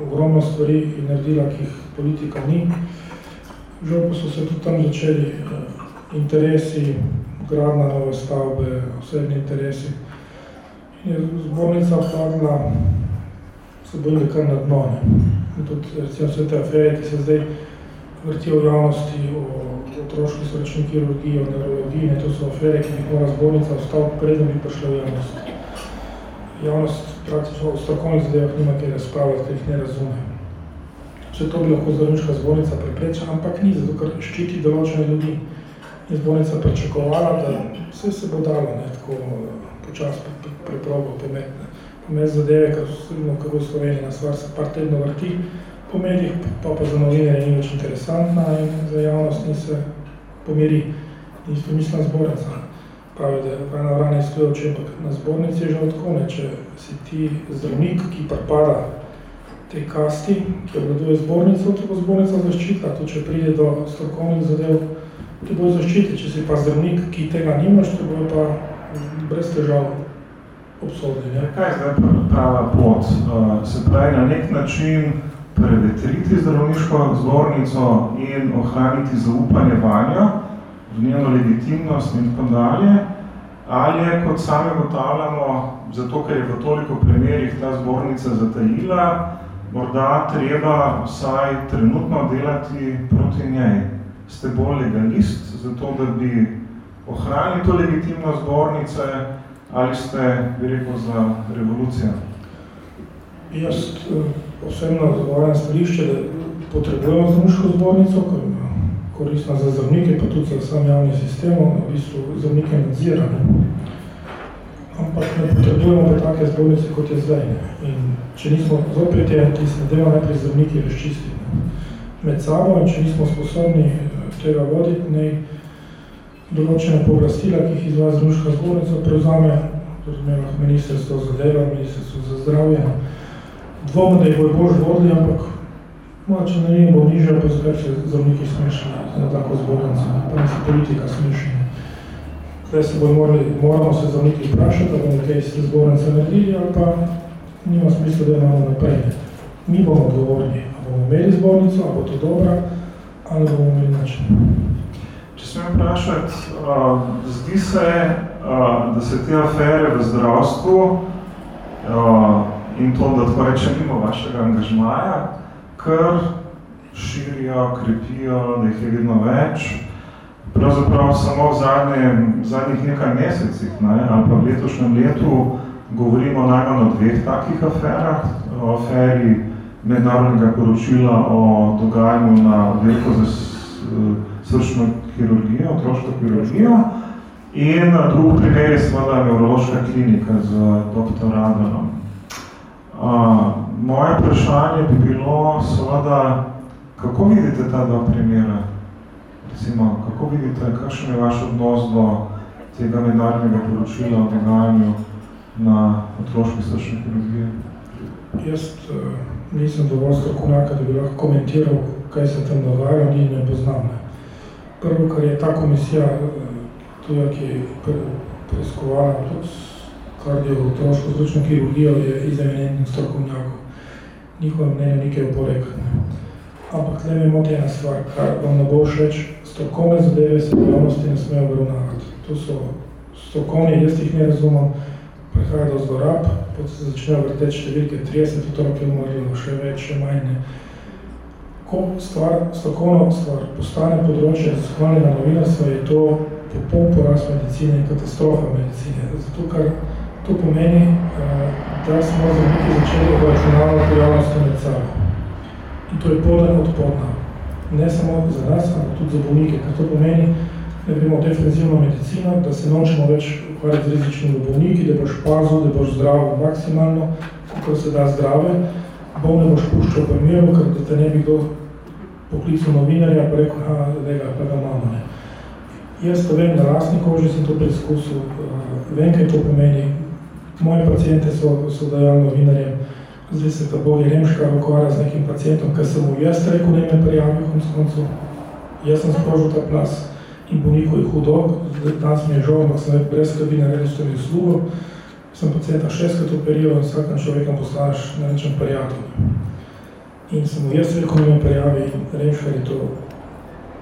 Ogromno stvari je naredila, ki jih politika ni. Žal pa so se tudi tam začeli interesi, gradna nove stavbe, osebni interesi. In je zbornica padla, se bojim, kar na dno. In tudi recimo vse te afere, ki se zdaj vrtijo v javnosti o otroški srčni kirurgiji, o neurologiji, ne, to so afere, ki mora zbornica ostati predem bi prišla v javnost. Javnost praktično v strokovnih zadevah nima kaj razpravljati, ker jih ne razume. Vse to bi lahko zdravniška zbornica preprečila, ampak ni, zato ker ščiti določene ljudi. In zbornica pričakovala, da vse se bo dalo, ne, tako počas preprobo pometne. Pomet zadeve, ker so kako v Sloveniji na stvar se par tedno vrti, po medijih pa pa za novinarje ni več interesantna in za javnost ni se pomiri. In isto mislim zbornica. Pravi, da je ena vrana izkljujo oči, ampak na zbornici je že tako, ne, če si ti zdravnik, ki pripada tej kasti, ki obladuje zbornico, to bo zbornica zaščita. To, če pride do strokovnih zadev, te bo zaščiti. Če si pa zdravnik, ki tega nimaš, te bo pa brez težav obsodni. Ne? Kaj je zdaj prava pot? Se pravi, na nek način prevetriti zdravniško zbornico in ohraniti zaupanje vanjo, v njeno legitimnost in tako dalje, ali je, kot sami ugotavljamo, zato, ker je v toliko primerih ta zbornica zatajila, morda treba vsaj trenutno delati proti njej. Ste bolj legalist, zato da bi ohranili to legitimnost zbornice, ali ste, bi rekel, za revolucijo? Jaz osebno zagovarjam stališče, da potrebujemo zdravniško zbornico, ker koristna za zdravnike, pa tudi za sam javni sistem, v bistvu zdravnike nadzirane ampak ne potrebujemo pa take zbornice, kot je zdaj. In če nismo zopet je, ki se nadeva najprej zdravniki razčistiti med sabo in če nismo sposobni eh, tega voditi, ne določene pooblastila, ki jih izvaja zdravniška zbornica, prevzame razumelo ministrstvo za delo, ministrstvo za zdravje. Dvom, da jih bo bož vodili, ampak no, če na njih bo nižja, pa zakaj se zdravniki smešali na tako zbornico, pa ne se politika smešali. Zdaj se bojo morali, moramo se za nekaj vprašati, da bomo kaj se zbornice naredili, ali pa nima smisla, da imamo naprej. Mi bomo odgovorni, ali bomo imeli zbornico, ali bo to dobra, ali bomo imeli način. Če smem vprašati, uh, zdi se, uh, da se te afere v zdravstvu uh, in to, da tako reče mimo vašega angažmaja, kar širijo, krepijo, da jih je vedno več, pravzaprav samo v zadnje, zadnjih nekaj mesecih, ne, ali pa v letošnjem letu, govorimo najmanj o dveh takih aferah, o aferi mednarodnega poročila o dogajanju na oddelku za srčno kirurgijo, otroško kirurgijo, in drug primer je seveda neurološka klinika z dr. Radanom. Uh, moje vprašanje bi bilo seveda, kako vidite ta dva primera? recimo, kako vidite, kakšen je vaš odnos do tega mednarodnega poročila o dogajanju na otroški srčni kirurgiji? Jaz uh, nisem dovolj strokovnjaka, da bi lahko komentiral, kaj se tam dogaja, ni ne poznam. Prvo, kar je ta komisija, tuja, ki je preiskovala tudi kardio otroško srčno kirurgijo, je iz eminentnih strokovnjakov. Njihove mnenje nekaj oporekane. Ampak tle mi moti ena stvar, kar vam ne bo všeč, strokovne zadeve se v javnosti ne smejo obravnavati. To so strokovni, jaz jih ne razumem, prihaja do zlorab, potem se začnejo vrteti številke 30 otrok je umrlo, še več, še manj ne. Ko stvar, strokovno stvar postane področje raziskovalnega novinarstva, je to popoln poraz medicine in katastrofa medicine. Zato, ker to pomeni, eh, da smo zdravniki začeli obračunavati javnosti med sabo. In to je podan od podna ne samo za nas, ampak tudi za bolnike, kar to pomeni, da imamo defensivno medicino, da se nočemo več ukvarjati z rizičnimi bolniki, da boš pazil, da boš zdrav maksimalno, kako se da zdrave, bolne boš puščal v miru, ker da te ne bi kdo poklical novinarja, pa rekel, ha, da ga, pa ga imamo. Ne. Jaz to vem, na lastni koži sem to preizkusil, uh, vem, kaj to pomeni. Moje pacijente so, so dajali novinarjem, zdaj se pa bolj Nemška ukvarja z nekim pacijentom, ker sem mu jaz rekel, ne me prijavi konc koncu. Jaz sem sprožil ta plas in bolniku je hudo, danes mi je žal, ampak sem brez skrbi naredil s tem uslugo. Sem pacijenta šestkrat operiral in vsakem človekom poslaš na nečem prijatelj. In sem mu jaz rekel, ne me prijavi je to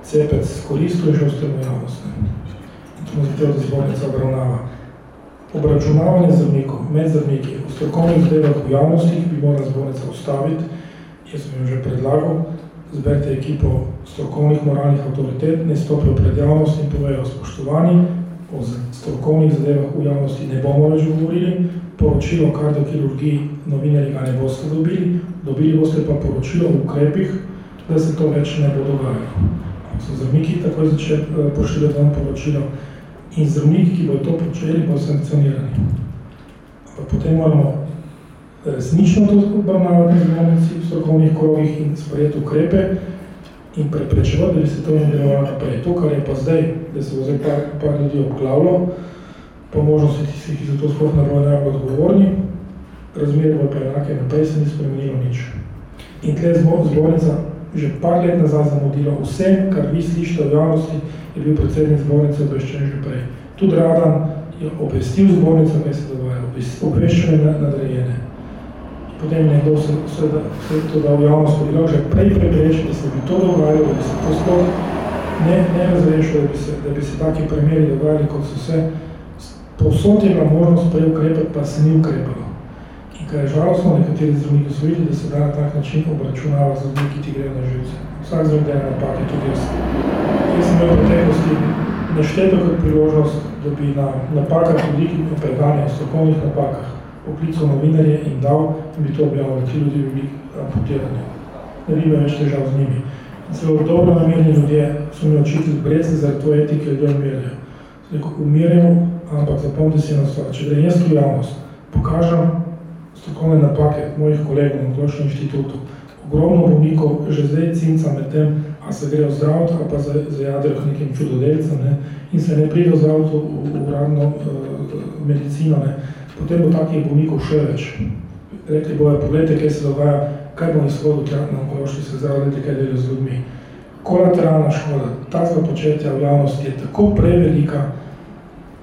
cepec koristil in šel s tem v javnost. To mu zvitel, da zbornica obravnava obračunavanje zdravnikov med zdravniki v strokovnih zadevah v javnosti, ki bi morala zbornica ustaviti, jaz sem jim že predlagal, zberite ekipo strokovnih moralnih avtoritet, ne stopijo pred javnost in povejo spoštovani, o strokovnih zadevah v javnosti ne bomo več govorili, poročilo kardiokirurgiji novinarji ga ne boste dobili, dobili boste pa poročilo v ukrepih, da se to več ne bo dogajalo. So zdravniki takoj začeli eh, pošiljati vam poročilo, in zdravniki, ki bodo to počeli, bodo sankcionirani. Pa potem moramo resnično to obravnavati v strokovnih krogih in sprejeti ukrepe in preprečevati, da bi se to nadaljevalo naprej. To, kar je pa zdaj, da se bo zdaj par, par ljudi obglavilo, po možnosti tistih, ki za to sploh ne bojo najbolj odgovorni, razmere bo pa enake, naprej se ni spremenilo nič. In tle zbornica že par let nazaj zamudila vse, kar vi slišite v javnosti, je bil predsednik zbornice obveščen že prej. Tudi Radan je obvestil zbornico, kaj se dogaja, obveščene nadrejene. Potem nekdo se, se, se to dal javnost podilo, že prej prepreči, da se bi to dogajalo, da bi se to sploh ne, ne razrešilo, da bi se, da bi se taki primeri dogajali, kot so se. Povsod je možnost prej ukrepati, pa se ni ukrepalo. In kaj je žalostno, nekateri zdravniki so videli, da se da na tak način obračunava zdravniki, ti grejo na živce. Vsak zdravnik dela napake, tudi jaz. Jaz sem imel v preteklosti nešteto kot priložnost, da bi na napakah ljudi, ki bi preganja, strokovnih napakah, poklical novinarje in dal, in bi to objavili, ti ljudi bi bili amputirani. Ne bi več težav z njimi. Celo dobro namerni ljudje so mi očitili brezli zaradi tvoje etike, ljudje umirajo. Zdaj, umirjamo, ampak zapomnite si na stvar. Če da jaz v javnost pokažem strokovne napake mojih kolegov na Onkološkem inštitutu, ogromno bolnikov že zdaj cinca med tem, a se grejo zdraviti ali pa zajadrejo k nekim čudodelcem ne, in se ne pridejo zdraviti v, v uradno uh, medicino, ne, potem bo takih bolnikov še več. Rekli bojo, pogledajte, kaj se dogaja, kaj bo izhodu tja na onkološki se zdraviti, kaj delijo z ljudmi. Kolateralna škoda, takva početja v javnosti je tako prevelika,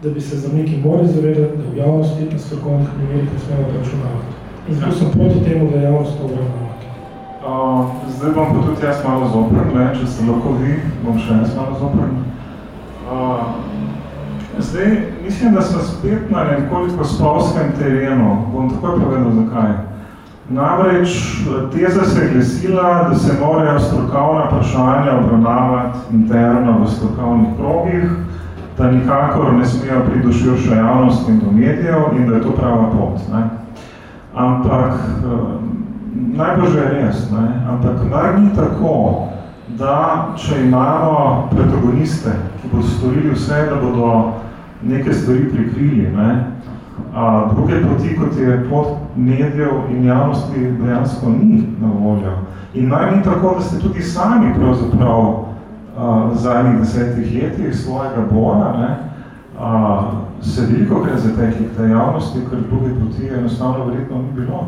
da bi se zdravniki morali zavedati, da v javnosti na strokovnih primerih ne smemo računavati. In zato sem proti temu, da javnost to obravnava. Uh, zdaj bom pa tudi jaz malo zoprn, ne? če ste lahko vi, bom še jaz malo zoprn. Uh, zdaj, mislim, da smo spet na nekoliko spolskem terenu, bom takoj povedal zakaj. Namreč teza se je glesila, da se morajo strokovna vprašanja obravnavati interno v strokovnih krogih, da nikakor ne smejo priti do širše javnosti in do medijev in da je to prava pot. Ne? Ampak najbolj že res, ne? ampak mar ni tako, da če imamo protagoniste, bodo storili vse, da bodo neke stvari prikrili, ne? a druge poti, kot je pot medijev in javnosti, dejansko ni na voljo. In mar ni tako, da ste tudi sami pravzaprav v zadnjih desetih letih svojega boja, ne? A, se veliko zatekli k tej javnosti, ker druge poti enostavno verjetno ni bilo.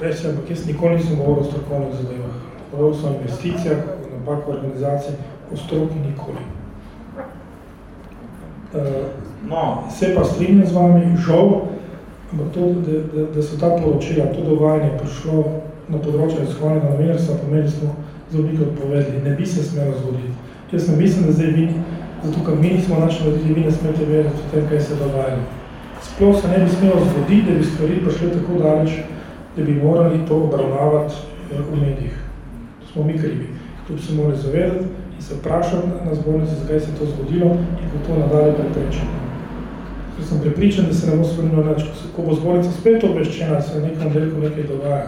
Res je, ampak jaz nikoli nisem govoril o strokovnih zadevah. Govoril sem o investicijah, o napak organizaciji, o stroki nikoli. Uh, no, se pa strinjam z vami, žal, to, da, da, da so ta poročila, to dogajanje prišlo na področju razhvalnega novinarstva, pomeni smo zdravniki odpovedli, ne bi se smelo zgoditi. Jaz ne mislim, da zdaj vi, zato ker mi nismo način naredili, vi ne smete vedeti o tem, kaj se dogajalo. Sploh se ne bi smelo zgoditi, da bi stvari prišli tako daleč, da bi morali to obravnavati eh, v medijih. To smo mi krivi. To bi se morali zavedati se vprašati na zbornici, zakaj se je to zgodilo in kako to nadalje preprečiti. Ker sem prepričan, da se ne bo svrnilo več. Ko bo zbornica spet obveščena, se v nekem delku nekaj dogaja,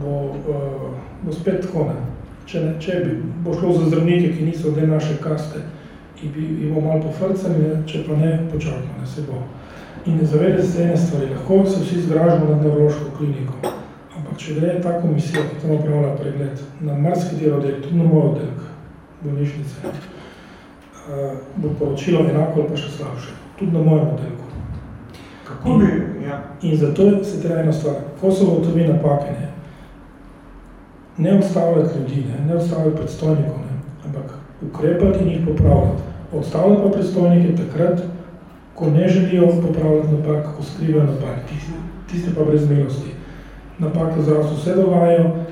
bo, uh, bo spet tako ne. Če, ne, če bi, bo šlo za zdravnike, ki niso del naše kaste, in bi jih bo malo pofrcali, če pa ne, počakamo, ne se bo. In ne zavede se ene stvari, lahko se vsi zgražamo nad nevrološko kliniko, ampak če gre ta komisija, ki tam opravlja pregled na marsikateri oddelek, tudi na moj oddelek, bolnišnice, uh, bo poročilo enako ali pa še slabše, tudi na mojem oddelku. Kako bi, ja. In zato se treba ena stvar, ko so gotovi napake, ne, ne odstavljati ljudi, ne, ne odstavljati predstojnikov, ne, ampak ukrepati in jih popravljati. Odstavljati pa predstojnike takrat, ko ne želijo popravljati napak, ko skrivajo napak, tiste pa brez milosti. Napake v zdravstvu se dogajajo, ampak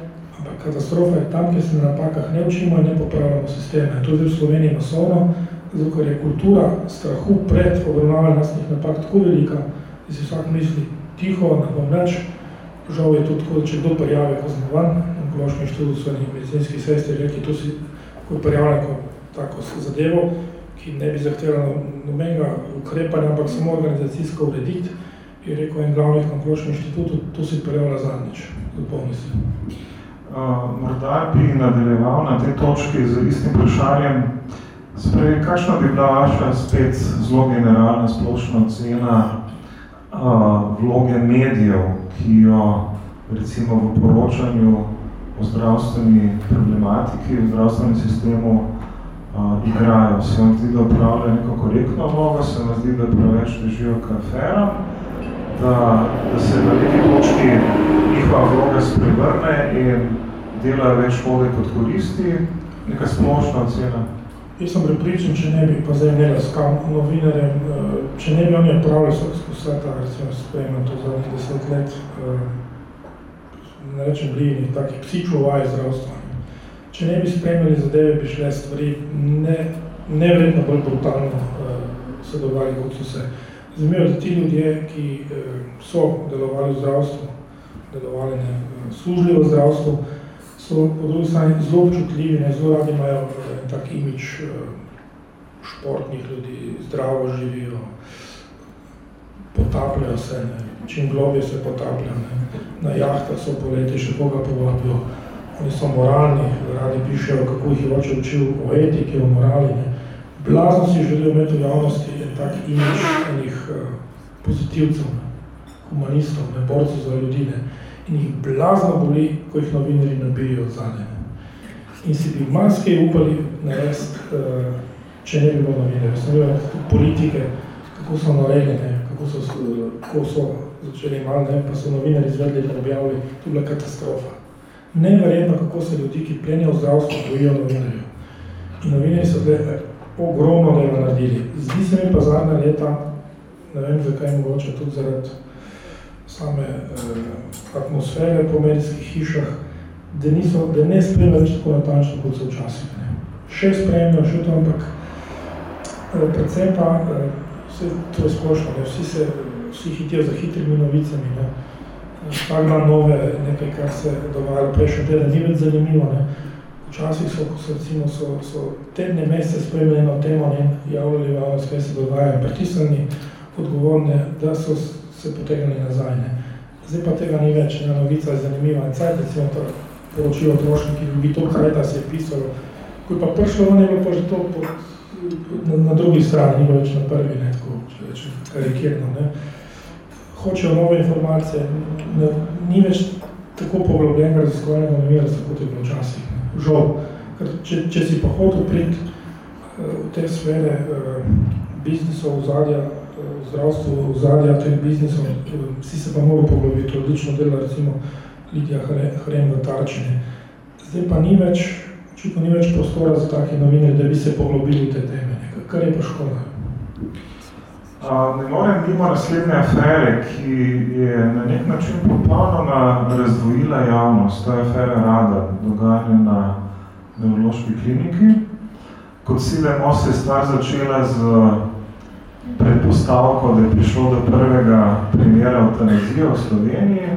katastrofa je tam, kjer se na napakah ne učimo in ne popravljamo sisteme. To je v Sloveniji masovno, zato ker je kultura strahu pred obravnavanjem nasnih napak tako velika, da si vsak misli tiho, ne bom več. Žal je to tako, da če kdo prijavi kaznovan, onkološki inštitut svojih medicinskih sestri rekli, to si kot prijavlja kot tako zadevo, ki ne bi zahtevalo nobenega ukrepanja, ampak samo organizacijsko urediti, je rekel en glavnih onkoloških inštitutov, to si prijavlja zadnjič, zapomni se. Uh, morda bi nadaljeval na tej točki z istim vprašanjem. Sprej, kakšna bi bila vaša spet zelo generalna splošna ocena vloge medijev, ki jo recimo v poročanju o zdravstveni problematiki, v zdravstvenem sistemu uh, igrajo. Se vam zdi, da upravljajo neko korektno vlogo, se vam zdi, da preveč težijo k aferam, da, se na neki točki njihova vloga sprevrne in delajo več škode kot koristi, neka splošna ocena. Jaz sem pripričan, če ne bi pa zdaj imela s kam novinarjem, eh, če ne bi oni odpravili skozi vse ta, recimo, sprejema to zadnjih deset let, eh, ne rečem blijenih, takih psičovaj zdravstva. Če ne bi spremljali zadeve, bi šle stvari ne, nevredno bolj brutalno uh, se dogajali, kot so se. Zanimivo, da ti ljudje, ki uh, so delovali v zdravstvu, delovali ne, služili v zdravstvu, so po drugi strani zelo občutljivi, ne, zelo radi imajo uh, tak imič uh, športnih ljudi, zdravo živijo, potapljajo se, ne, čim globje se potapljajo, ne, na jahtah so poleti, še koga povabijo, oni so moralni, radi pišejo, kako jih je oče učil o etiki, o morali. Ne. Blazno si želijo imeti v javnosti tak imič enih uh, pozitivcev, ne, humanistov, ne, borcev za ljudi. Ne. In jih blazno boli, ko jih novinari nabijajo zadnje. In si bi maske upali narediti, uh, če ne bi bilo novinarjev. Sem videl politike, kako so naredili, kako so, kako so začeli malo, ne, pa so novinari izvedli, da objavili, to je bila katastrofa neverjetno, kako se ljudi, ki plenijo v zdravstvu, bojijo novinarjev. In novinarji so zdaj ogromno delo naredili. Zdi se mi pa zadnja leta, ne vem zakaj mogoče, tudi zaradi same eh, atmosfere po medijskih hišah, da, niso, da ne spremljajo več tako natančno, kot so včasih. Ne. Še spremljajo, še to, ampak eh, predvsem pa, eh, vse to je splošno, ne, vsi se vsi hitijo za hitrimi novicami, ne, vsak dan nove, nekaj, kar se dogajalo prejšnjo teden, ni več zanimivo. Ne. Včasih so, ko so, recimo, so, so tedne mesece spremljali eno temo, ne, javljali javnost, kaj se dogaja, pritisnili odgovorne, da so se potegnili nazaj. Ne. Zdaj pa tega ni več, ena novica je zanimiva. Cajt, recimo, to poročilo otroški, ki bi to kreta se je pisalo. Ko je pa prišlo, on je bilo pa že to pod, na, na drugi strani, ni več na prvi, ne, tako, če rečem, karikirno. Ne hočejo nove informacije, ne, ni več tako poglobljenega raziskovanja novinarstva, kot je bilo včasih. Žal, ker če, če si pa hotel priti uh, v te sfere uh, biznisov, vzadja, uh, zdravstvo, vzadja teh biznisov, si se pa moral poglobiti, odlično dela recimo Lidija Hrem v Tarčine. Zdaj pa ni več, očitno ni več prostora za take novine, da bi se poglobili v te teme, kar je pa škoda. Ne morem mimo naslednje afere, ki je na nek način popolnoma razdvojila javnost. To je afera Rada, dogajanje na neurološki kliniki. Kot si vemo, se je stvar začela z predpostavko, da je prišlo do prvega primera eutanazije v Sloveniji,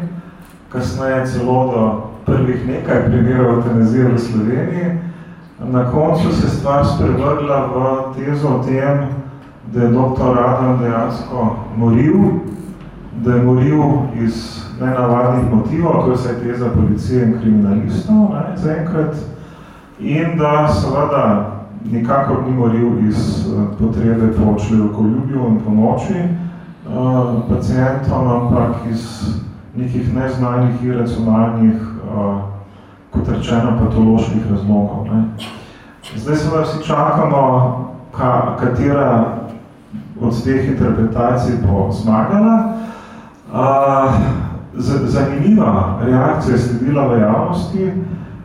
kasneje celo do prvih nekaj primerov eutanazije v Sloveniji. Na koncu se stvar sprevrla v tezo o tem, da je doktor Adam dejansko moril, da je moril iz nenavadnih motivov, to je vse teza policije in kriminalistov, ne, zaenkrat, in da seveda nikakor ni moril iz uh, potrebe po človekoljubju in pomoči uh, pacijentom, ampak iz nekih neznanih iracionalnih, uh, kot rečeno, patoloških razlogov. Ne. Zdaj seveda vsi čakamo, ka, katera od teh interpretacij bo zmagala. Zanimiva reakcija je sledila v javnosti.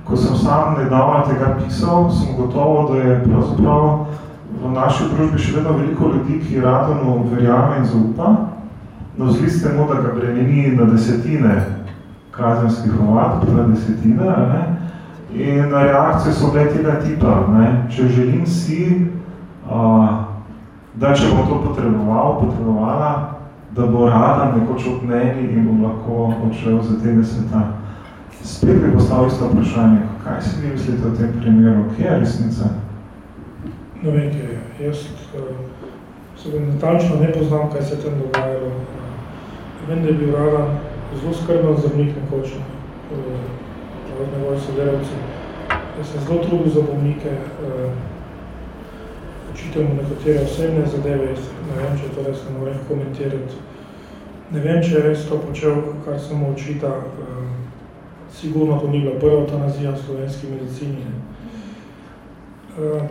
Ko sem sam nedavno tega pisal, sem gotovo, da je pravzaprav v naši družbi še vedno veliko ljudi, ki Radonu verjame in zaupa. No, zli ste mu, da ga bremeni na desetine kazenskih ovadb, na desetine, ne? in reakcije so bile tega tipa. Ne? Če želim si, a, da če bom to potreboval, potrebovala, da bo rada nekoč od meni in bom lahko odšel za tega sveta. Spet bi postavil isto vprašanje, kaj si vi mislite o tem primeru, kje je resnica? Ne vem, kje je. Jaz uh, se natančno ne poznam, kaj se tam dogajalo. Vem, da je bil rada zelo skrben njih nekoč, uh, razne moji sodelavci. Jaz sem zelo trudil za bolnike, očitam mu nekatere osebne zadeve, ne vem, če to res ne morem komentirati. Ne vem, če je res to počel, kar se mu očita. Uh, sigurno to ni bila prva eutanazija v slovenski medicini. Uh,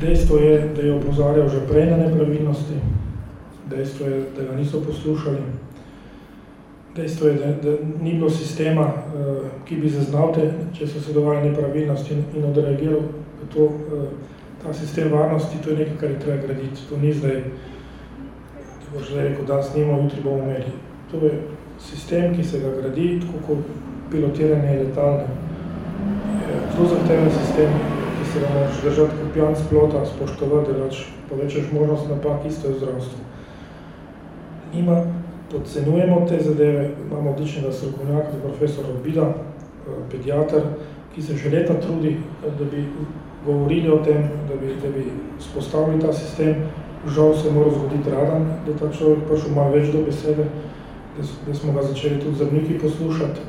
dejstvo je, da je opozarjal že prej na nepravilnosti, dejstvo je, da ga niso poslušali, dejstvo je, da, da ni bilo sistema, uh, ki bi zaznal te, če so se dovali nepravilnosti in, odreagiral, to ta sistem varnosti, to je nekaj, kar je treba graditi. To ni zdaj, da boš zdaj rekel, danes nimo, jutri bomo imeli. To je sistem, ki se ga gradi, tako kot pilotiranje letalne. Je zelo zahteven sistem, ki se ga moraš držati kot pijan splota, spoštovati, da pač povečaš možnost napak isto v zdravstvu. Nima, podcenujemo te zadeve, imamo odličnega strokovnjaka, profesor Obida, eh, pediater, ki se že leta trudi, da bi govorili o tem, da bi, da bi spostavili ta sistem. Žal se mora zgoditi radan, da ta človek prišel malo več do besede, da, da smo ga začeli tudi zrniki poslušati.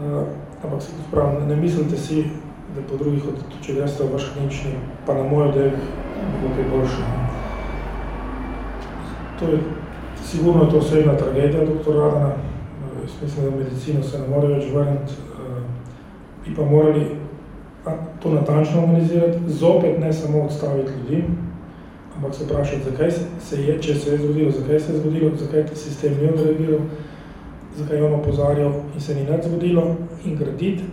Uh, ampak se pravim, ne, ne mislite si, da po drugih, če greste v vaš klinični, pa na moj oddelek, bo kaj boljše. To je, sigurno je to osebna tragedija dr. Radana. Uh, jaz mislim, da medicino se ne more več vrniti. Uh, bi pa morali to natančno analizirati, zopet ne samo odstaviti ljudi, ampak se vprašati, zakaj se je, če se je zgodilo, zakaj se je zgodilo, zakaj ta sistem ni odreagiral, zakaj je on opozarjal in se ni nič zgodilo in graditi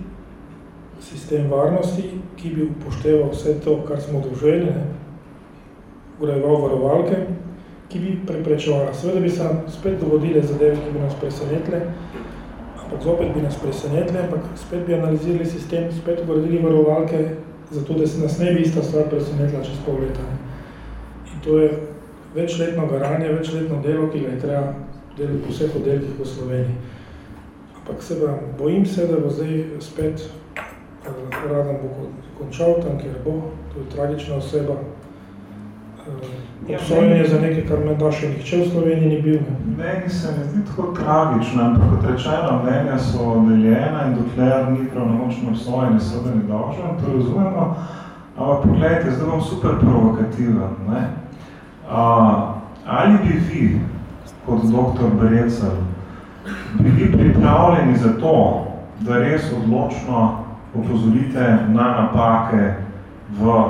sistem varnosti, ki bi upošteval vse to, kar smo doživeli, ugrajeval varovalke, ki bi preprečevala. Seveda bi se spet dogodile zadeve, ki bi nas presenetile, ampak zopet bi nas presenetili, ampak spet bi analizirali sistem, spet ugradili varovalke, zato da se nas ne bi ista stvar presenetila čez pol leta. In to je večletno garanje, večletno delo, ki ga je treba delati po vseh oddelkih v Sloveniji. Ampak se ba, bojim se, da bo zdaj spet uh, Radan bo končal tam, kjer bo, to je tragična oseba, Obsojen je za nekaj, kar me da še nihče v Sloveniji ni bil. Meni se ne zdi tako tragično, ampak kot rečeno, mnenja so deljena in dokler ni pravnomočno obsojen, da ne dolžen, to razumemo. Ampak pogledajte, zdaj bom super provokativen. Ne? A, ali bi vi, kot doktor Berecel, bili pripravljeni za to, da res odločno opozorite na napake v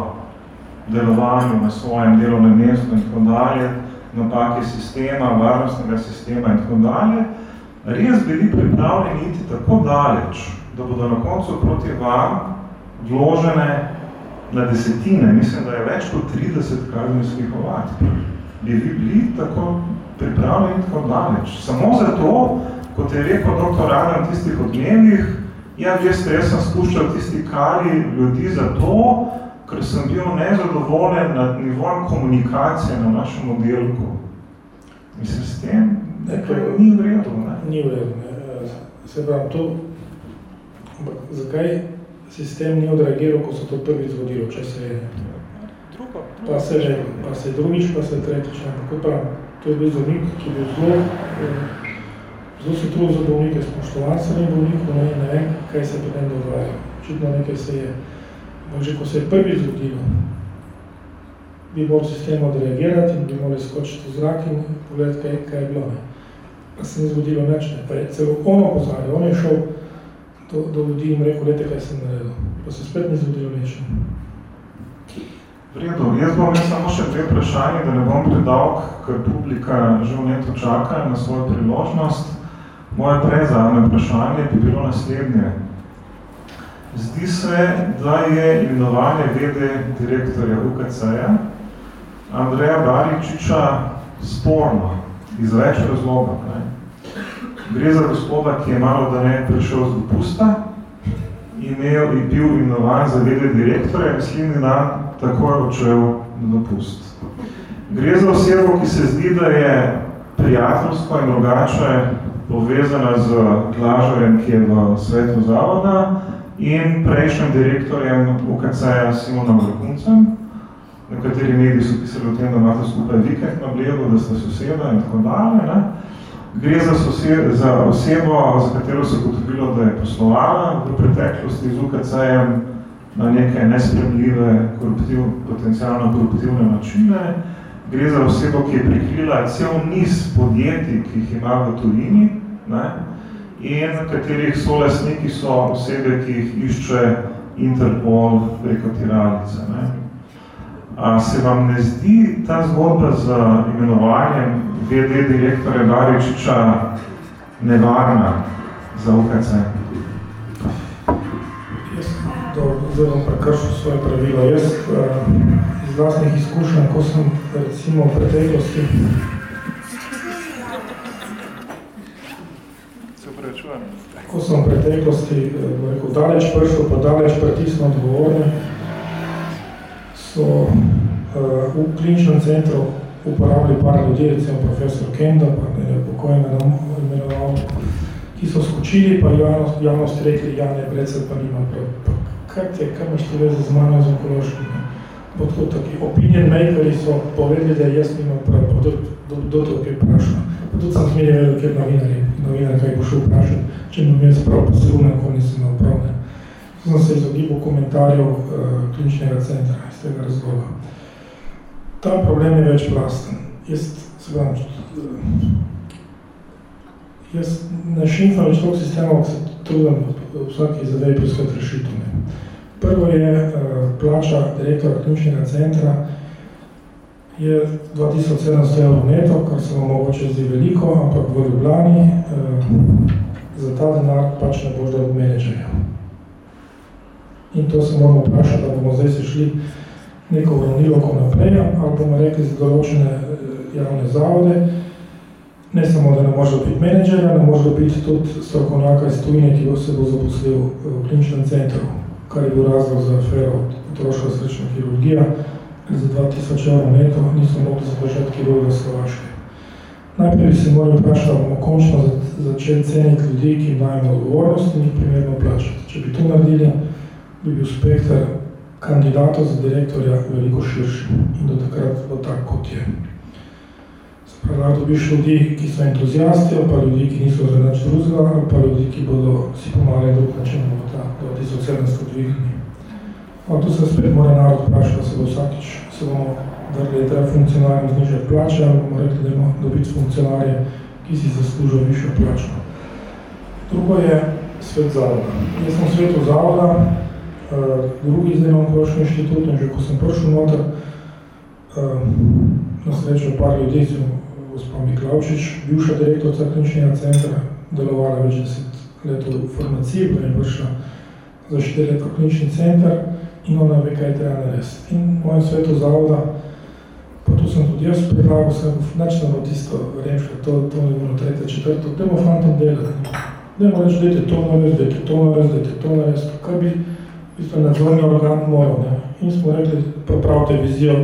delovanju na svojem delovnem mestu in tako dalje, napake sistema, varnostnega sistema in tako dalje, res bili pripravljeni iti tako daleč, da bodo na koncu proti vam vložene na desetine, mislim, da je več kot 30 kazenskih ovadb. Bi vi bili tako pripravljeni tako daleč? Samo zato, kot je rekel dr. Adam tistih odmevih, ja, veste, jaz sem spuščal tisti kari ljudi za to, ker sem bil nezadovoljen nad nivojem komunikacije na našem oddelku. Mislim, s tem, je ni v redu, ne? Ni v redu, ne. Se pravim, to, zakaj sistem ni odreagiral, ko se to prvi zgodilo, če se je, pa se je, pa se je drugič, pa se je tretjič. Tako pravim, to je bil zdravnik, ki je bil zelo, zelo se trud za bolnike, spoštovan se ne bolniku, ne, ne vem, kaj se potem dogaja. Očitno nekaj se je, že ko se je prvi zgodilo, bi moral sistem odreagirati in bi morali skočiti v zrak in pogledati, kaj, kaj je bilo. Ne. Pa se ni zgodilo neč, ne. pa je celo ono pozarjal, on je šel do, do ljudi in rekel, lete, kaj sem naredil. Pa se spet ni zgodilo neč. V redu, jaz bom imel samo še dve vprašanje, da ne bom predolg, ker publika že v neto čaka na svojo priložnost. Moje prezadnje vprašanje bi bilo naslednje. Zdi se, da je imenovanje VD direktorja UKC-ja Andreja Baričiča sporno, iz več razlogov. Gre za gospoda, ki je malo da ne prišel z dopusta, imel in bil imenovan za VD direktorja, naslednji dan tako je odšel na dopust. Gre za osebo, ki se zdi, da je prijateljsko in drugače povezana z Glažarjem, ki je v svetu zavoda in prejšnjim direktorjem UKC-ja Simonom Vrkuncem, na kateri mediji so pisali o tem, da imate skupaj vikend na bledu, da ste soseda in tako dalje. Ne? Gre za, sosed, za osebo, za katero se potrebilo, da je poslovala v preteklosti z UKC-jem na neke nespremljive, koruptiv, potencijalno koruptivne načine. Gre za osebo, ki je prikrila cel niz podjetij, ki jih ima v tujini, ne? In katerih so lastniki so osebe, ki jih išče Interpol preko tiralice. Ne? A se vam ne zdi ta zgodba z imenovanjem VD direktorja Baričiča nevarna za UKC? zdaj bom prekršil svoje pravilo. Jaz uh, iz vlastnih izkušenj, ko sem recimo v preteklosti ko sem v preteklosti uh, rekel, daleč prišel, pa daleč pritisno odgovorni, so uh, v kliničnem centru uporabili par ljudi, recimo profesor Kenda, pa ne je pokojno imenoval, ki so skočili, pa javnost, javnost rekli, ja ne, predsed pa nima prav, kaj te, kaj imaš ti veze z mano z onkološkim? Tako taki opinion makeri so povedali, da jaz nimam prav, pa do, do, do to kaj vprašal. Pa tudi sem smeril vedel, kjer novinari, novinar kaj bo šel vprašati, če imam jaz prav, pa se umem, ko nisem imel prav. Ne. Sem se izogibal komentarjev uh, kliničnega centra iz tega razloga. Ta problem je večplasten. Jaz se vam, uh, jaz ne šimfam več toliko sistemov, ko se trudim vsaki zadevi poiskati rešitev. Prvo je uh, plača direktora kliničnega centra je 2700 evrov neto, kar se vam mogoče zdi veliko, ampak v Ljubljani uh, za ta denar pač ne boš dal menedžerja. In to se moramo vprašati, da bomo zdaj se šli neko vroniloko naprej, ali bomo rekli za določene uh, javne zavode, ne samo, da ne može biti menedžerja, ne može biti tudi strokovnjaka iz tujine, ki bo se bo zaposlil v kliničnem centru kar je bil razlog za afero otroška srečna kirurgija, za 2000 evrov neto niso mogli zadržati kirurga Slovaške. Najprej bi se morali vprašati, da bomo končno začeli ceniti ljudi, ki imajo odgovornost in jih primerno plačati. Če bi to naredili, bi bil spektr kandidatov za direktorja veliko širši in do takrat bo tak, kot je. Pravi, dobiš ljudi, ki so entuzijasti, pa ljudi, ki niso za nič drugega, pa ljudi, ki bodo si pomagali drug način, bo ta 2700 dvignili. A tu se spet mora narod vprašati, da se bo vsakič, se bomo drli, treba funkcionarjem znižati plače, ali bomo rekli, da imamo dobiti funkcionarje, ki si zaslužijo višjo plačo. Drugo je svet zavoda. Jaz sem v svetu zavoda, uh, drugi zdaj imam Kološki inštitut in že ko sem prišel noter, uh, na srečo par ljudi, gospod Miklavčič, bivša direktorca kliničnega centra, delovala več deset let v farmaciji, pa je prišla za štiri leta klinični center in ona ve, kaj treba narediti. In v mojem svetu zavoda, pa tu sem tudi jaz predlagal, sem načinamo tisto remška, to, to ne bomo tretje, četrto, dajmo fantom delati. Dajmo reči, dajte to narediti, dajte to narediti, dajte to narediti, kar bi bistvu nadzorni organ moral. Ne? In smo rekli, popravite vizijo,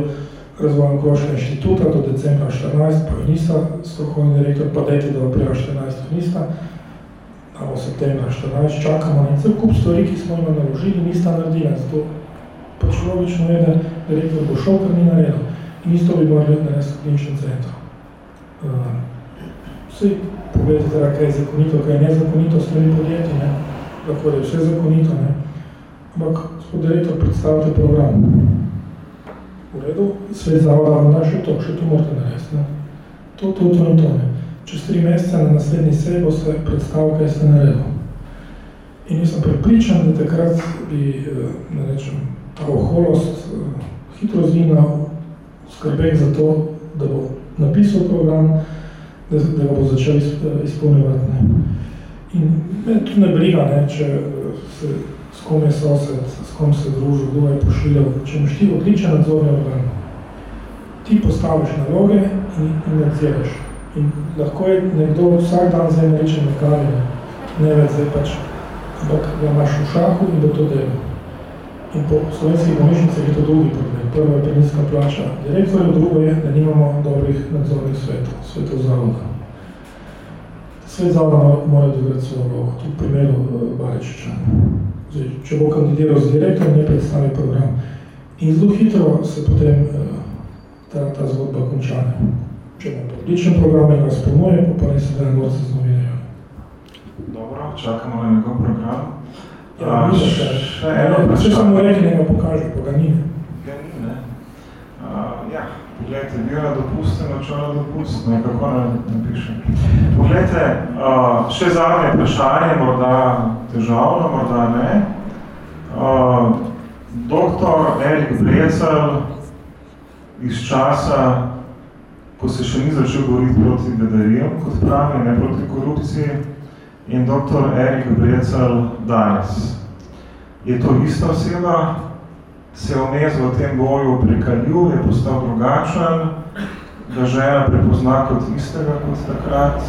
razvoj onkološkega inštituta do decembra 14, pa nista strokovni direktor, pa dajte do aprila 14 nista, ali septembra 14 čakamo na cel kup stvari, ki smo jim naložili, nista naredila, zato pač logično je, da direktor bo šel, ker ni naredil. In isto bi morali narediti v kliničnem centru. Uh, vsi pogledajte teda, kaj je zakonito, kaj je nezakonito strani podjetij, ne? lahko je vse zakonito, ne? ampak gospod direktor, predstavite program. V redu, svet zavoda da še to, še to morate narediti. Ne? To, to, to in to. Ne? Čez tri mesece na naslednji sej bo se predstavil, kaj ste naredil. In nisem pripričan, da takrat bi, ne rečem, ta oholost hitro zvinil skrbek za to, da bo napisal program, da, da ga bo začel izpolnjevati. Ne. In me tu ne briga, ne, če se s kom je sosed, s kom se družil, kdo je pošiljal, če imaš ti odličen organ, ti postaviš naloge in, in nadziraš. In lahko je nekdo vsak dan zdaj reče na kavi, ne več zdaj pač, ampak ga imaš v šahu in bo to delal. In po slovenskih bolnišnicah je to drugi problem. Prvo je preniska plača direktorjev, drugo je, da nimamo dobrih nadzornih svetov, svetov zavoda. Svet zavoda mora dodati svojo vlogo, tudi v primeru uh, Baričiča. Zdaj, če bo kandidiral z direktorjem, ne predstavi program. In zelo hitro se potem uh, ta, ta zgodba konča. Če imamo odličen program in ga spomuje, pa pa ne se da norce z novinarjem. Dobro, čakamo na njegov program. Ja, še, eno vprašanje. Če samo rekli, ne ga pokaže, pa ga ni. Ga ni, ne. Uh, ja, pogledajte, bila dopustna, čela dopustna, kako ne napišem. Poglejte, uh, še zadnje vprašanje, morda težavno, morda ne. Uh, doktor Erik Brecel iz časa, ko se še ni začel govoriti proti bedarijem, kot pravi, ne proti korupciji, in doktor Erik Brecel danes. Je to ista oseba, se je vmes v tem boju prekalil, je postal drugačen, da žena prepozna kot istega kot takrat,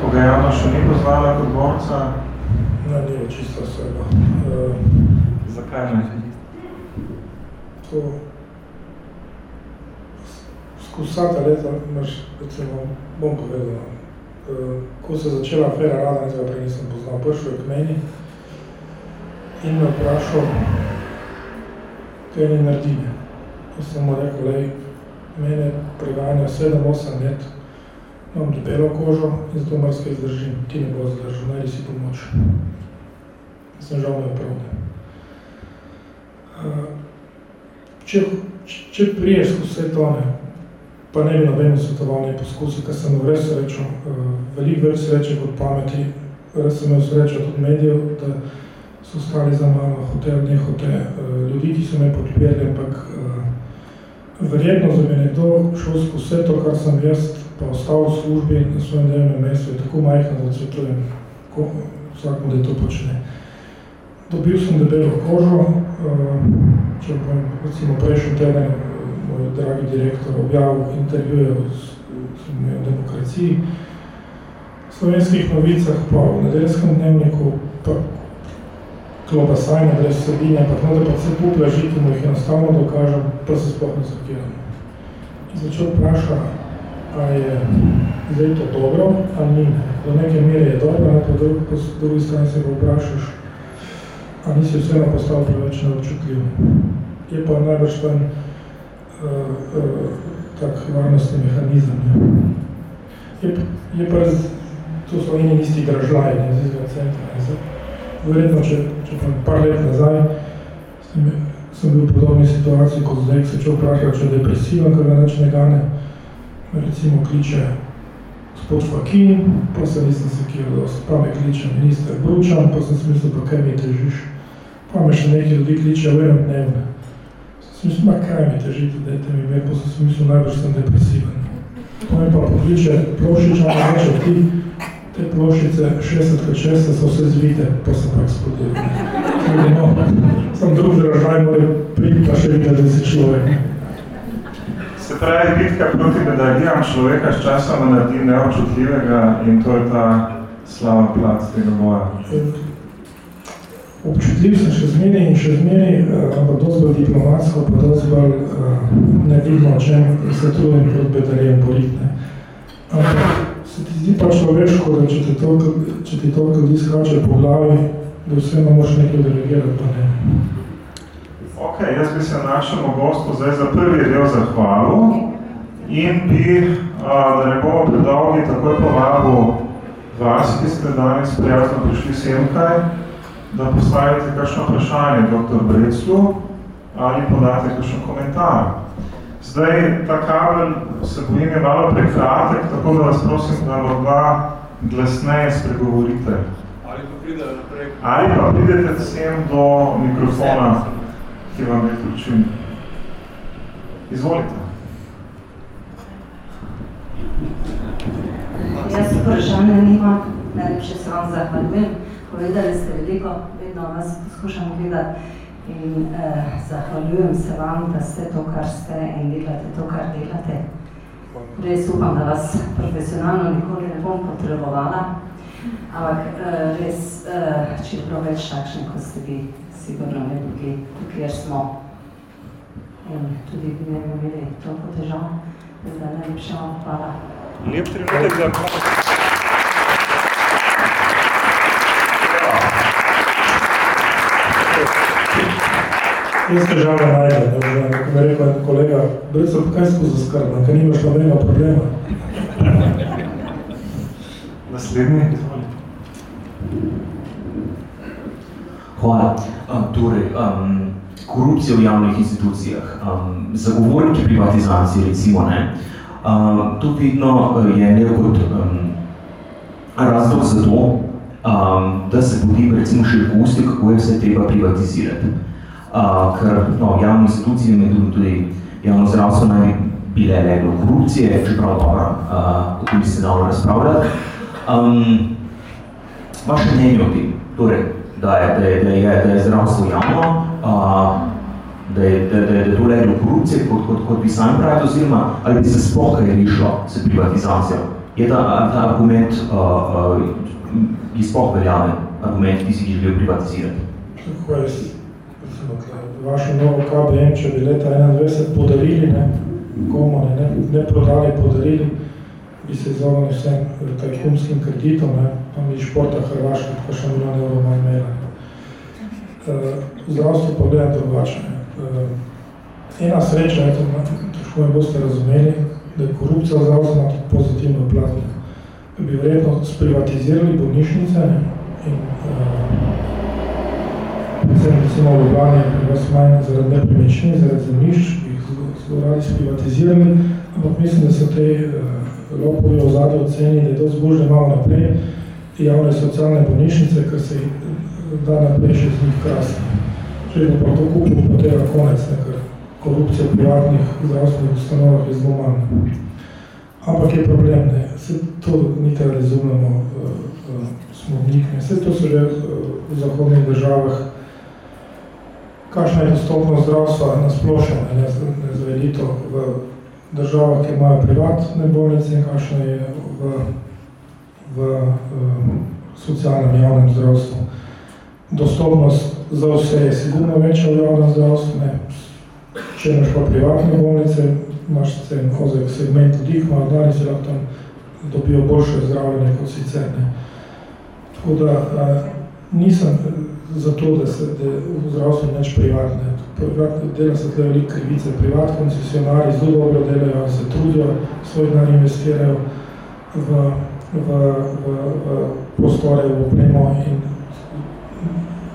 ko ga javno še ni poznala kot borca. No, ni je čista oseba. Uh, Zakaj ne? To skozi vsa ta leta imaš, recimo, bom povedal, ko se je začela afera Rada, nisem prej nisem poznal, prišel je k meni in me vprašal, kaj ni naredine. Jaz sem mu rekel, lej, mene preganja 7-8 let, imam debelo kožo in zato marsikaj zdržim, ti ne bo zdržal, najdi si pomoč. Jaz sem žal me opravljal. Uh, če, če priješ skozi vse tone, pa ne bi nobeno svetovanje poskusil, ker sem res srečo, uh, veliko več sreče kot pameti, res sem imel srečo tudi medijev, da so stali za mano, hotel, ne hotel, uh, ljudi, ki so me podpirali, ampak uh, verjetno za me nekdo šel skozi vse to, kar sem jaz, pa ostal v službi na svojem delovnem mestu, je tako majhno, da svetujem, ko vsakmo, da to počne. Dobil sem debelo kožo, če bom recimo prejšnji teden moj dragi direktor objavil intervjuje v demokraciji, v slovenskih novicah pa v nedeljskem dnevniku, pa klobasajne, brez vsebine, pa da pa vse pup leži, ki mu jih enostavno dokažem, pa se sploh ne zakiram. Začel vpraša, a je zdaj to dobro, ali ni. Do neke mere je dobro, ne, po drugi, po drugi strani se ga vprašaš, a nisi vseeno postal preveč neobčutljiv. Je pa najbrž tam tak varnostni mehanizem. Je, je pa, to so eni isti dražlaj, ne, z izgleda centra. Verjetno, če, če pa par let nazaj, sem, sem bil v podobni situaciji kot zdaj, se če vprašal, če je depresivan, ker ga neč ne gane, recimo kliče gospod Fakin, pa se nisem se kjer dost, pa me kliče minister Bručan, pa sem si mislil, pa kaj mi težiš pa me še nekaj ljudi kliče v enem dnevne. Sem mislil, ma kaj mi težite, dajte mi me, pa sem mislil, najbolj sem depresiven. To me pa pokliče plošiča, a reče ti, te plošice 60 krat 6 so vse zvite, pa sem pa eksplodiral. No, sem drug dražaj, mora priti pa še videti, da si človek. Se pravi, bitka proti medalijam človeka s časom naredi neobčutljivega in to je ta slava plat tega boja občutljiv sem še zmeri in še zmeri, uh, ampak dosti bolj diplomatsko, pa dosti bolj uh, nevidno, o čem se trudim proti bedarijem boriti. Ampak se ti zdi pa človeško, da če ti toliko, če ti toliko ljudi skrače po glavi, da vseeno moraš nekaj delegirati, pa ne. Ok, jaz bi se našemu gostu zdaj za prvi del zahvalil in bi, uh, da ne bomo predolgi, takoj povabil vas, ki ste danes prijazno prišli semkaj, da postavite kakšno vprašanje dr. Breclu ali podate kakšen komentar. Zdaj, ta kabel se bojim je malo prekratek, tako da vas prosim, da morda glasneje spregovorite. Ali pa pride naprej. Ali pa pridete sem do mikrofona, ki vam je vključen. Izvolite. Jaz vprašanje nimam, najlepše se vam zahvaljujem. Povedali ste veliko, vedno vas poskušam gledati in eh, zahvaljujem se vam, da ste to, kar ste in delate to, kar delate. Res upam, da vas profesionalno nikoli ne bom potrebovala, ampak eh, res, eh, čeprav več takšni, kot ste vi, sigurno ne bi bili tukaj, kjer smo. In tudi bi ne bi imeli toliko težav, da najlepša vam hvala. Lep trenutek za Jaz težave najdem, da bi kako bi rekel en kolega, Breco, kaj skozi skrbno, ker nimaš nobenega problema. Naslednji, izvolite. Hvala. Um, torej, um, korupcija v javnih institucijah, um, zagovorniki privatizacije, recimo, ne, um, to vidno je ne kot um, razlog za to, um, da se potem recimo še gusti, kako je vse treba privatizirati. Ker no, javne institucije, med drugim tudi javno zdravstvo naj bi bile leglo korupcije, čeprav dobro, uh, o tem bi se dalo razpravljati. Um, vaše mnenje o tem, torej, da je, da je, da je, da je zdravstvo javno, uh, da je, da, da, da je to leglo korupcije, kot, kot, kot bi sami praviti, oziroma ali bi se sploh kaj rišlo s privatizacijo. Je ta, ta argument uh, uh, je sploh veljaven argument, ki si želijo privatizirati? Je, vašo novo KBM, če bi leta 21 podarili, ne, komu ne, ne, ne prodali, podarili, bi se izognili vsem tajkunskim kreditom, ne, pa mi športa Hrvaška, pa še milijon evrov manj imela. Uh, zdravstvo pa gledam drugače. Uh, ena sreča, eto, težko me boste razumeli, da je korupcija v zdravstvu ima tudi pozitivno plat. Bi verjetno sprivatizirali bolnišnice ne, in uh, predvsem recimo v Ljubljani vas manj zaradi nepremičnin, zaradi zemljišč, jih zelo radi sprivatizirali, ampak mislim, da so te uh, lopovi ozadje oceni, da je to zbožne malo naprej, javne socialne bolnišnice, ker se jih da naprej še z njih krasno. Če je pa to kupil, pa tega konec, ne, ker korupcija v privatnih zdravstvenih ustanovah je zelo manj. Ampak je problem, ne, vse to ni te razumemo, uh, smo v njih, ne, vse to so že v zahodnih državah kakšna je dostopnost zdravstva na splošno, ne, ne zavedito v državah, ki imajo privatne bolnice in kakšna je v, v um, socialnem javnem zdravstvu. Dostopnost za vse je sigurno večja v javnem zdravstvu, ne. če imaš pa privatne bolnice, imaš cen ozek segment vdih, imajo dani se lahko tam dobijo boljše zdravljenje kot sicer. Ne. Tako da a, nisem zato, da se da v zdravstvu neč privatne. Privatne dela se tle veliko krivice. Privat koncesionari zelo dobro delajo, se trudijo, svoj denar investirajo v, v, v, v prostore, v opremo in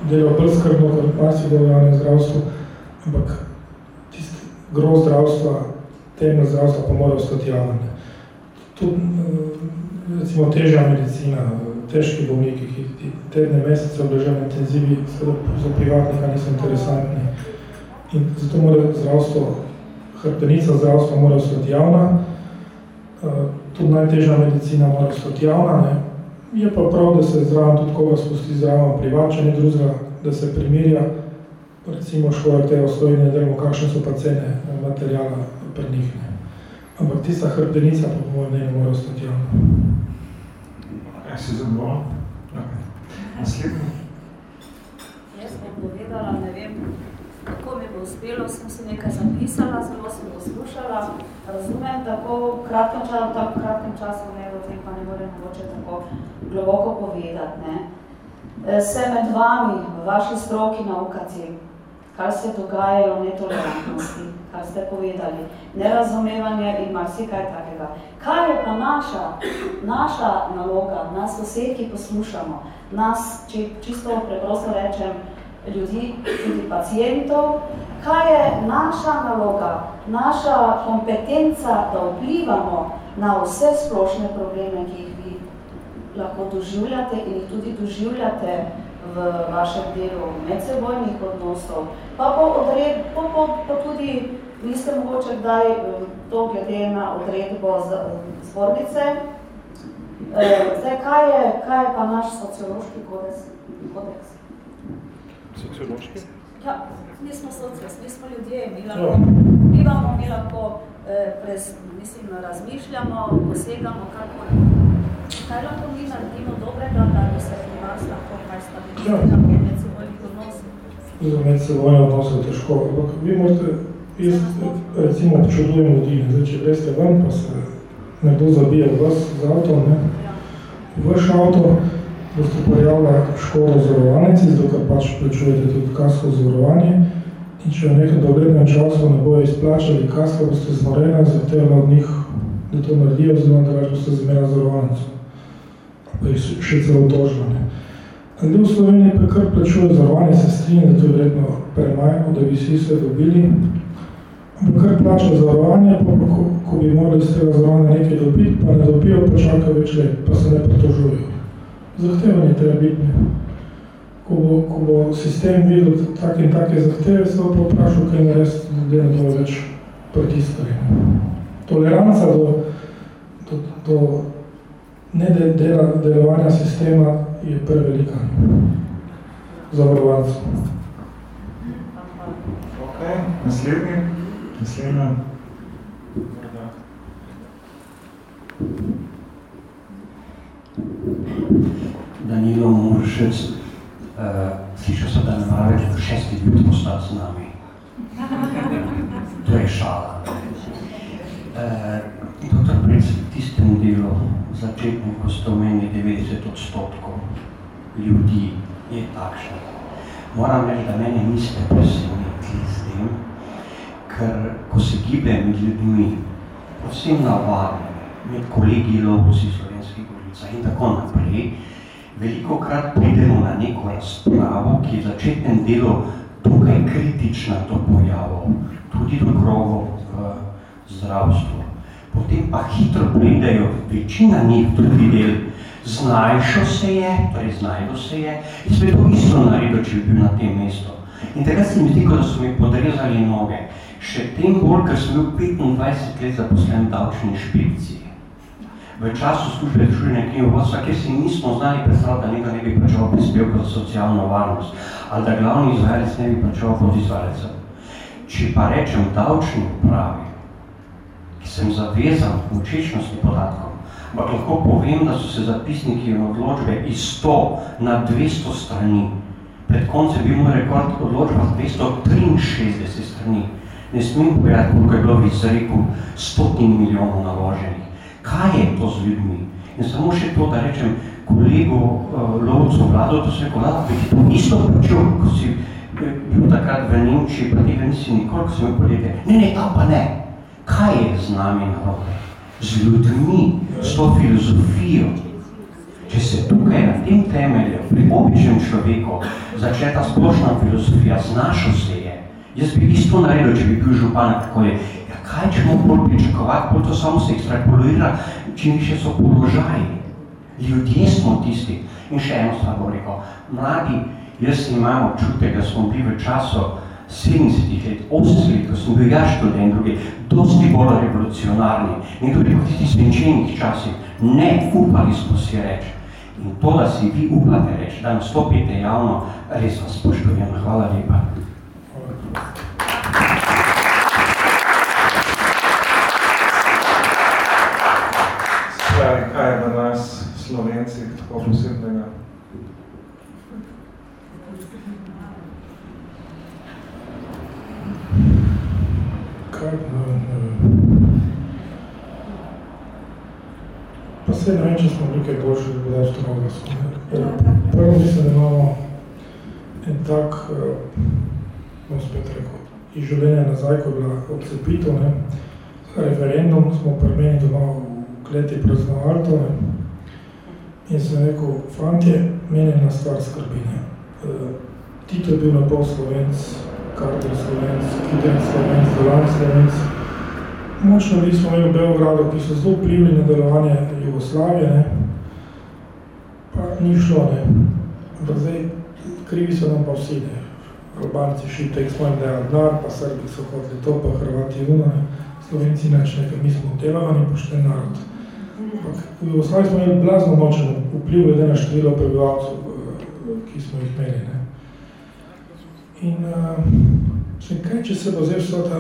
delajo bolj skrbno, kot marsi v javnem zdravstvu, ampak tisti gro zdravstva, temelj zdravstva pa mora ostati javne. Tudi, recimo, težja medicina, težki bolniki, ki tedne mesece obležajo na intenzivi, za privatnika niso interesantni. In zato mora zdravstvo, hrbtenica zdravstva mora ostati javna, tudi najtežja medicina mora ostati javna. Ne. Je pa prav, da se zraven tudi koga spusti zraven privača, ne drugega, da se primirja, recimo školar te ostojne, da vemo, kakšne so pa cene materijala pri njih. Ne. Ampak tista hrbtenica pa po mojem mnenju mora ostati javna. Ja, si zadovoljno? Okay. Naslednji. Jaz bom povedala, ne vem, kako mi bo uspelo, sem se nekaj zapisala, zelo sem poslušala, razumem, tako v kratkem času, tako v kratkem času, ne, o tem pa ne morem mogoče tako globoko povedati, ne. Se med vami, v vaši stroki na UKC, kar se dogajajo netolerantnosti, kar ste povedali, nerazumevanje in marsikaj takega. Kaj je pa naša, naša naloga, nas vse, ki poslušamo, nas, če čisto preprosto rečem, ljudi, tudi pacientov, kaj je naša naloga, naša kompetenca, da vplivamo na vse splošne probleme, ki jih vi lahko doživljate in jih tudi doživljate v vašem delu medsebojnih odnosov, pa po, odred, po, po, po tudi niste mogoče kdaj to glede na odredbo zbornice. Zdaj, kaj je, kaj je pa naš sociološki kodeks? Sociološki? Ja, mi smo socijas, mi smo ljudje, mi lahko, mi imamo, mi lahko eh, prez, mislim, razmišljamo, posegamo, kako Kaj lahko mi naredimo dobrega, da bi se pri vas lahko kaj stabilizirali ja. med sebojnih odnosov? Za med sebojne odnose je težko, ampak vi morate, jaz recimo občudujem ljudi, ne? Zdaj, če greste ven, pa se nekdo zabije v vas z avtom, ne? Ja. Vaš avto boste pojavila škodo zavarovalnici, zato ker pač plačujete tudi kasko zavarovanje in če v nekem doglednem času ne bojo izplačali kaska, boste zmorena, zahtevali od njih, da to naredijo, oziroma da boste zmerali zavarovalnico. Pa jih še celo tožili. Ljudje v Sloveniji pa kar plačujejo zavarovanje, se strinje, da to je vredno premajno, da bi vsi se dobili. Ampak kar plačajo zavarovanje, pa, pa ko, ko bi morali z tega zavarovanja nekaj dobiti, pa ne dobijo, pa čakajo več let, pa se ne pritožujejo zahtevanje treba biti. Ko bo, ko bo sistem videl tak in take zahteve, se bo vprašal, kaj narediti, da ne bo več pritiskali. Toleranca do, do, do nedelovanja sistema je prevelika za vrovancu. Ok, naslednji. Naslednja. Danilo Muršec, uh, slišal sem, da ne mora več do šestih ljudi postati z nami. To je šala. Uh, doktor Princ, tistemu delu začetnem, ko ste omenili 90 odstotkov ljudi, je takšno. Moram reči, da mene niste presenetili s tem, ker ko se gibljem med ljudmi, vsem navadno, med kolegi lovci slovenskih gorica in tako naprej, veliko krat pridemo na neko razpravo, ki je v začetnem delu tukaj kritična do pojavov, tudi do krogov v zdravstvu. Potem pa hitro pridejo večina njih drugi del, znajšo se je, torej znajdo se je, in spet to isto naredil, če bi bil na tem mestu. In tega se mi zdi, da so mi podrezali noge. Še tem bolj, ker sem bil 25 let zaposlen v davčni inšpekciji v času službe družine knjigovodstva, kjer si nismo znali predstavljati, da nekdo ne bi plačeval prispevka za socialno varnost, ali da glavni izvajalec ne bi plačeval pod izvajalcev. Če pa rečem davčni upravi, ki sem zavezan v učečnosti podatkov, ampak lahko povem, da so se zapisniki in odločbe iz 100 na 200 strani, pred koncem bil moj rekord odločba 263 strani, ne smem povedati, koliko je bilo v izreku stotin milijonov naloženih kaj je to z ljudmi. In samo še to, da rečem kolegu uh, lovcu vlado, to se je ki to isto počel, ko si eh, bil takrat v Nemčiji, pa tega nisi nikoli, ko si imel podjetje. Ne, ne, tam pa ne. Kaj je z nami narode? Z ljudmi, s to filozofijo. Če se tukaj na tem temelju, pri običnem človeku, začne ta splošna filozofija, znašel se je. Jaz bi isto naredil, če bi bil župan, kako je kaj ćemo bolj pričakovati, bolj to samo se ekstrapoluira, čim više so položaji. Ljudje smo tisti. In še eno stvar bom rekel, mladi, jaz imam občutek, da smo bili v času 70 let, 80 let, ko sem bil ja študent drugi, dosti bolj revolucionarni in tudi po tistih svenčenih časih, ne upali smo si reči. In to, da si vi upate reči, da nastopite javno, res vas spoštujem. Hvala lepa. kaj je v nas, slovencih, tako posebnega? Kaj, pa se ne vem, če smo nekaj boljši gospodarstvo na oglasu. Prvo mislim, da imamo en tak, bom spet rekel, iz življenja nazaj, ko je bila odcepitev, ne, referendum smo pri meni doma kleti praznovali to. In sem rekel, fantje, meni na stvar skrbine. Uh, Tito je bil na pol slovenc, Karter slovenc, Kiden slovenc, Delan slovenc. Močno bili smo imeli v Beogradu, ki so zelo vplivili na delovanje Jugoslavije, ne. pa ni šlo. Ne. Ampak zdaj, krivi so nam pa vsi. Ne. Albanci šitek smo jim dejali denar, pa Srbi so hoteli to, pa Hrvati uno, Slovenci neč nekaj, mi smo delovani, pošten narod. Ampak v Jugoslaviji smo imeli blazno močen vpliv glede na število prebivalcev, eh, ki smo jih imeli. Ne. In uh, kaj, če se bo zdaj vso ta,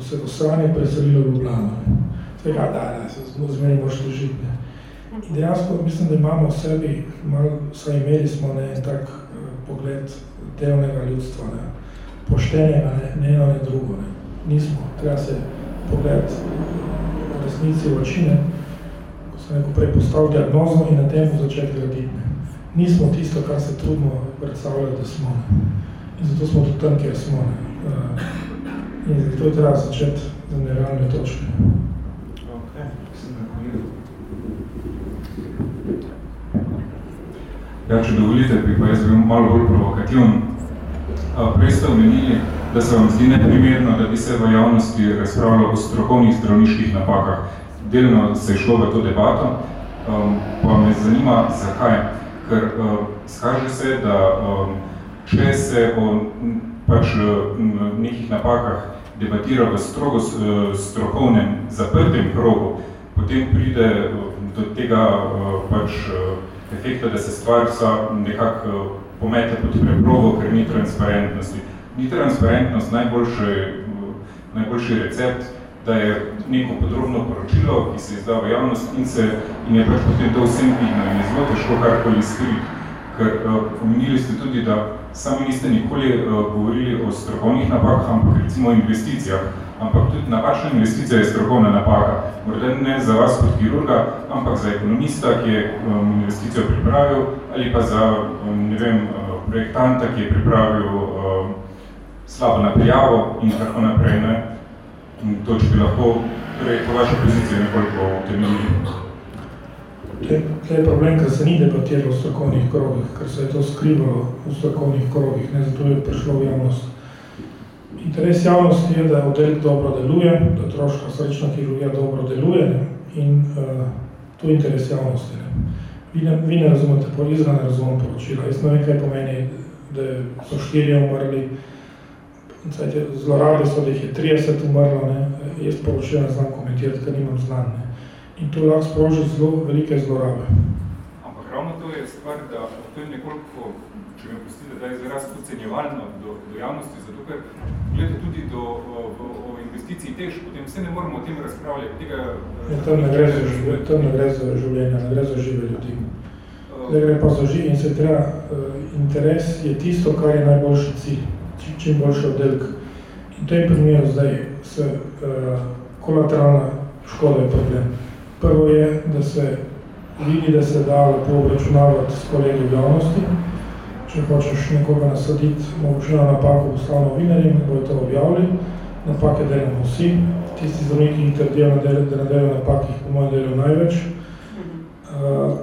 se bo sranje preselilo v Ljubljano. Tega, da, da, se zmeri moš žiti. Ne. In dejansko mislim, da imamo v sebi, malo, saj imeli smo ne, tak uh, pogled delnega ljudstva, ne, poštenega, ne, ne eno, ne drugo. Ne. Nismo, treba se pogled v resnici v oči, ne, sem rekel, prej postavil diagnozo in na temu začeti graditi. Nismo tisto, kar se trudimo predstavljati, da smo. Ne. In zato smo tudi tam, kjer smo. Ne. In zato je treba začeti za nerealne točke. Ja, če dovolite, bi pa jaz bil malo bolj provokativen. Prej ste omenili, da se vam zdi neprimerno, da bi se v javnosti razpravljalo o strokovnih zdravniških napakah delno se je šlo v to debato, um, pa me zanima, zakaj. Ker uh, skaže se, da um, če se o pač, nekih napakah debatira v strogo uh, strokovnem, zaprtem krogu, potem pride do tega uh, pač, efekta, da se stvar vsa nekako pomete pod preprogo, ker ni transparentnosti. Ni transparentnost najboljši, najboljši recept, da je neko podrobno poročilo, ki se izda v javnost in, se, in je pač potem to vsem vidno in je zelo težko karkoli skriti. Ker uh, omenili ste tudi, da sami niste nikoli uh, govorili o strokovnih napakah, ampak recimo o investicijah. Ampak tudi napačna investicija je strokovna napaka. Morda ne za vas kot kirurga, ampak za ekonomista, ki je um, investicijo pripravil, ali pa za um, ne vem, uh, projektanta, ki je pripravil um, slabo naprijavo in tako naprej. Ne? to, če bi lahko torej, po vaše pozicije nekoliko temeljili. To je problem, ker se ni debatiralo v strokovnih krogih, ker se je to skrivalo v strokovnih krogih, ne, zato je prišlo v javnost. Interes javnosti je, da oddelek dobro deluje, da troška srečna kirurgija dobro deluje ne, in uh, to je interes javnosti. Ne. Vi, ne, vi ne razumete, izra ne razumem poročila. Jaz ne vem, kaj pomeni, da so štirje umrli, zlorabe so, da jih je 30 umrlo, ne, jaz poročila ne znam komentirati, ker nimam znan. In to lahko sproži zelo velike zlorabe. Ampak ravno to je stvar, da to je nekoliko, če me pustite, da je izraz podcenjevalno do, do javnosti, zato ker glede tudi do o, o investiciji tež, potem vse ne moramo o tem razpravljati. Tega, ja, tam ne gre za življenje, tam ne gre za življenje, ne gre za žive ljudi. Ne gre pa za živ in se treba, uh, interes je tisto, kar je najboljši cilj čim boljši oddelek. In v tem primeru zdaj se uh, kolateralna škoda je problem. Prvo je, da se vidi, da se da lepo obračunavati s kolegi v javnosti. Če hočeš nekoga nasaditi, mogoče na napako postal novinarjem, da bojo to objavili. Napake delamo vsi. Tisti zdravniki, ki trdijo, da ne delajo napak, jih po mojem delu največ. Uh,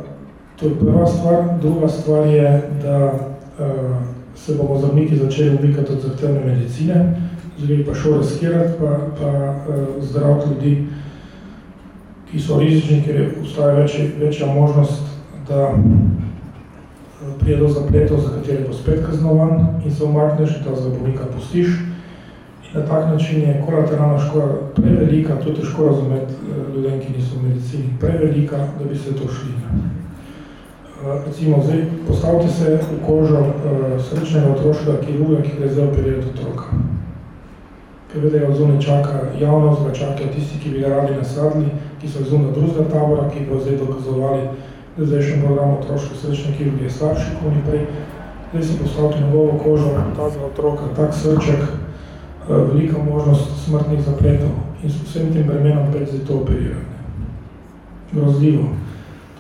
to je prva stvar. Druga stvar je, da uh, se bomo zdravniki začeli umikati od zahtevne medicine, zdaj pa šel riskirati, pa, pa uh, zdraviti ljudi, ki so rizični, ker je ustaja več, večja možnost, da uh, prije do zapletov, za katere bo spet kaznovan in se umakneš in ta zdravnika pustiš. In na tak način je kolateralna škoda prevelika, to je težko razumeti uh, ljudem, ki niso v medicini, prevelika, da bi se to šli. Ne recimo, zdaj postavite se v kožo srečnega otroškega kirurga, ki gre zdaj operirati otroka. Ker vede, ga zunaj čaka javnost, ga čakajo tisti, ki bi ga radi nasadili, ki so zunaj drugega tabora, ki bo zdaj dokazovali, da zdaj še program otroške srečne kirurgije slabši, kot ni prej. Zdaj si postavite njegovo kožo, ta za otroka, tak srček, uh, velika možnost smrtnih zapletov in s vsem tem bremenom pred zdaj to operirati. Grozljivo.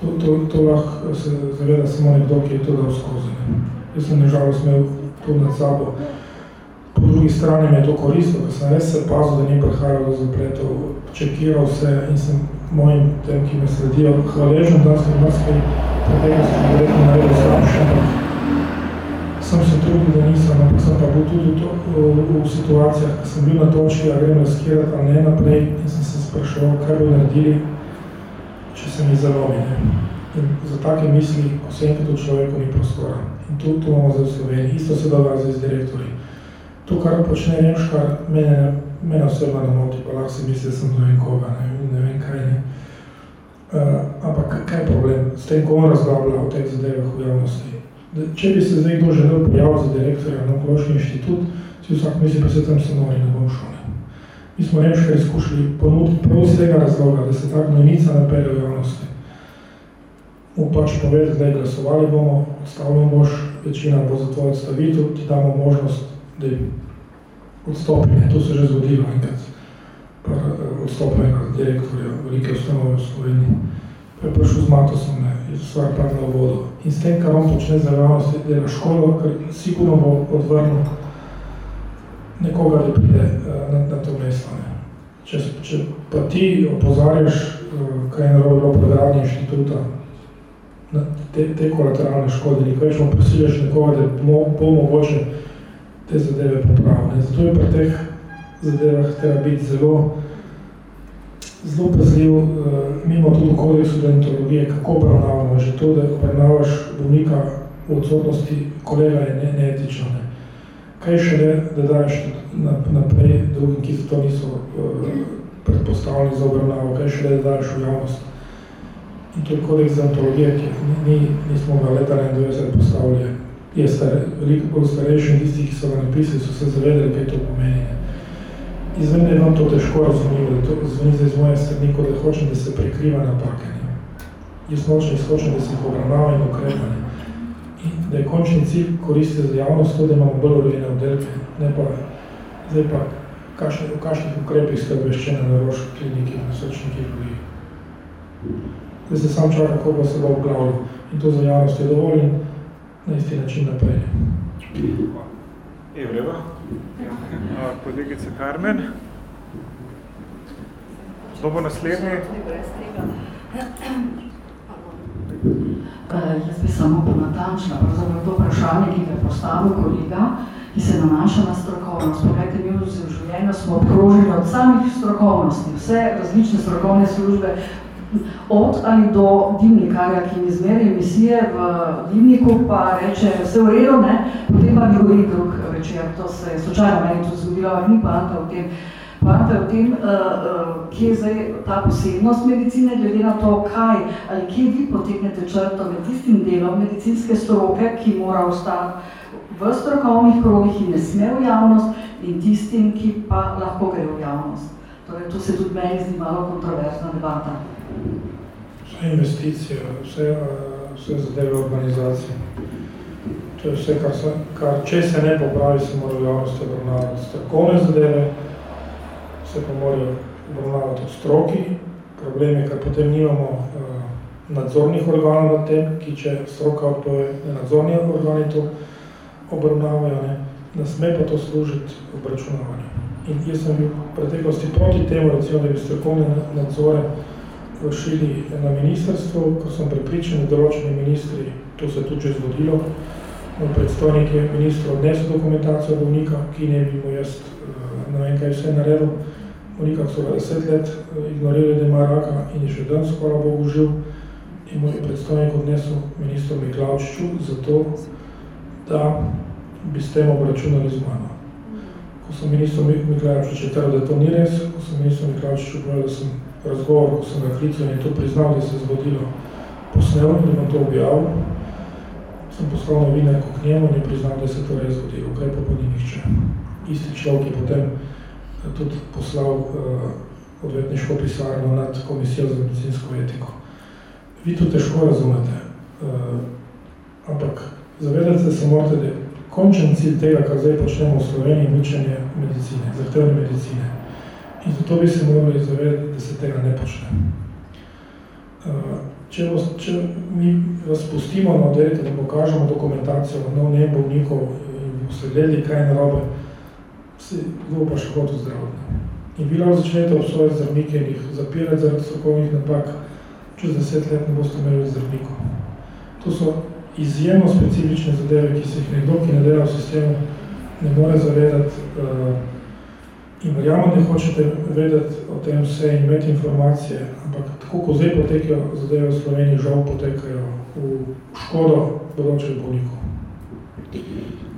To, to, to lahko se zaveda samo nekdo, ki je to dal skozi. Jaz sem nežalost imel to nad sabo. Po drugi strani me je to koristilo, ker sem res se pazil, da ni prihajal do zapletov, čekiral se in sem mojim tem, ki me sledijo, hvaležen, da sem nas kaj preteklosti verjetno naredil slabše, sem se trudil, da nisem, ampak sem pa bil tudi to, v, v situacijah, ko sem bil na točki, a grem riskirati ali ne naprej in sem se spraševal, kaj bi naredili, če se mi zalomi. Ne. In za take misli, ko se enkrat v človeku ni prostora. In tu, tu imamo zdaj v Sloveniji. Isto se dogaja zdaj z direktorji. To, kar počne Remškar, mene, mene osebno ne moti, pa lahko si misli, da sem ne vem koga, ne, ne vem kaj ne. Uh, ampak kaj je problem? S tem, ko on razglabla o teh zadevah v javnosti. Da, če bi se zdaj kdo želel pojaviti za direktorja na onkološki inštitut, si vsak misli, pa se tam se nori ne bom šel. Ne. Mi smo Remškar izkušali ponuditi prav iz tega razloga, da se tak novica napere v javnosti mu pač povedati, da glasovali bomo, odstavljamo boš, večina bo za tvojo odstavitev, ti damo možnost, da odstopi. Ne. To se že zgodilo enkrat, eh, odstopljenega direktorja velike ustanove v Sloveniji. Pa je prišel z Matosom, ne, je stvar padla v vodo. In s tem, kar on počne za javnost, dela školo, ker sigurno bo odvrnil nekoga, da pride eh, na, na to mesto. Ne. Če, če pa ti opozarjaš, eh, kaj je narobe bilo predravnje inštituta, te, te kolateralne škode, nikaj več prisiljaš nekoga, da bo, bo mogoče te zadeve popravne. Zato je pri teh zadevah treba biti zelo, zelo pazljiv, uh, mimo tudi kodeksu deontologije, kako obravnavamo že to, da obravnavaš bolnika v odsotnosti kolega je ne, neetično. Ne. Kaj še le, da daješ naprej drugim, ki za to niso uh, predpostavljeni za obravnavo, kaj še le, da daješ v javnost in to je kodeks za antologije, ki ni, nismo ga leta 91 postavili, je star, veliko bolj starejši in tisti, ki so ga napisali, so se zavedali, kaj to pomeni. Izven je vam to težko razumljivo, da to zveni zdaj z moje strani, kot da hočem, da se prikriva napake. Ne. Jaz nočem izhočem, da se jih obravnava in ukrepa. Ne. In da je končni cilj koristi za javnost to, da imamo bolj urejene oddelke, ne pa zdaj pa kašne, v kakšnih ukrepih ste obveščene na roških klinikih, na srčnikih drugih da se sam čaka, kako se bo obglavil. In to za javnost je dovolj in na isti način naprej. Je vreba. Kolegica Karmen. Kdo bo naslednji? Jaz bi samo ponatančila, pravzaprav to vprašanje, ki ga je postavil kolega, ki se nanaša na strokovnost. Poglejte, mi v življenju smo obkrožili od samih strokovnosti, vse različne strokovne službe, od ali do dimnikarja, ki mi zmeri emisije v dimniku, pa reče, vse v redu, ne? potem pa mi govori drug večer. To se je slučajno meni to zgodilo, ampak ni poanta v tem. Poanta v tem, uh, uh, kje je zdaj ta posebnost medicine, glede na to, kaj ali kje vi poteknete črto med tistim delom medicinske stroke, ki mora ostati v strokovnih krogih in ne sme v javnost, in tistim, ki pa lahko gre v javnost. Torej, to se tudi meni zdi malo kontroverzna debata vse investicije, vse, vse zadeve organizacije. To je vse, kar, se, kar če se ne popravi, se mora v javnosti obravnavati strokovne zadeve, se pa morajo obravnavati v stroki. Problem je, ker potem nimamo uh, nadzornih organov nad tem, ki če stroka odpove, ne nadzorni organi to obravnavajo, ne, ne sme pa to služiti obračunavanju. In jaz sem bil v preteklosti proti temu, recimo, da bi strokovne nadzore vršili na ministrstvu, ko sem pripričan, da določeni ministri, to se tudi že zgodilo, predstojnik je ministru odnesel dokumentacijo bolnika, ki ne bi mu jaz eh, ne vem kaj vse naredil. Bolnika so ga deset let eh, ignorirali, da ima raka in je še dan skoraj Bogu živ. In moj predstojnik odnesel ministru Miklavčiču zato, da bi s tem obračunali z mano. Ko sem ministru Miklavčiču četrl, da to ni res, ko sem ministru Miklavčiču povedal, da sem razgovor, ko sem ga klical in to priznal, da se je zgodilo posnel in bom to objavil. Sem poslal novinarko k njemu in je priznal, da se to res zgodilo, kaj pa ni nihče. Isti človek je potem eh, tudi poslal uh, odvetniško pisarno nad komisijo za medicinsko etiko. Vi to težko razumete, uh, ampak zavedate se morate, da je končen cilj tega, kar zdaj počnemo v Sloveniji, mučenje medicine, zahtevne medicine. In zato bi se morali zavedati, da se tega ne počne. Uh, če, vas, če mi vas pustimo na oddelite, da pokažemo dokumentacijo na ne bolnikov in boste gledali, kaj je narobe, si bo pa še hotel zdraviti. In vi lahko začnete obsojati zdravnike in jih zapirati zaradi strokovnih napak, čez deset let ne boste imeli zdravnikov. To so izjemno specifične zadeve, ki se jih nekdo, ki ne dela v sistemu, ne more zavedati. Uh, In verjamem, da hočete vedeti o tem vse in imeti informacije, ampak tako, ko zdaj potekajo zadeve v Sloveniji, žal potekajo v škodo bodočih bolnikov.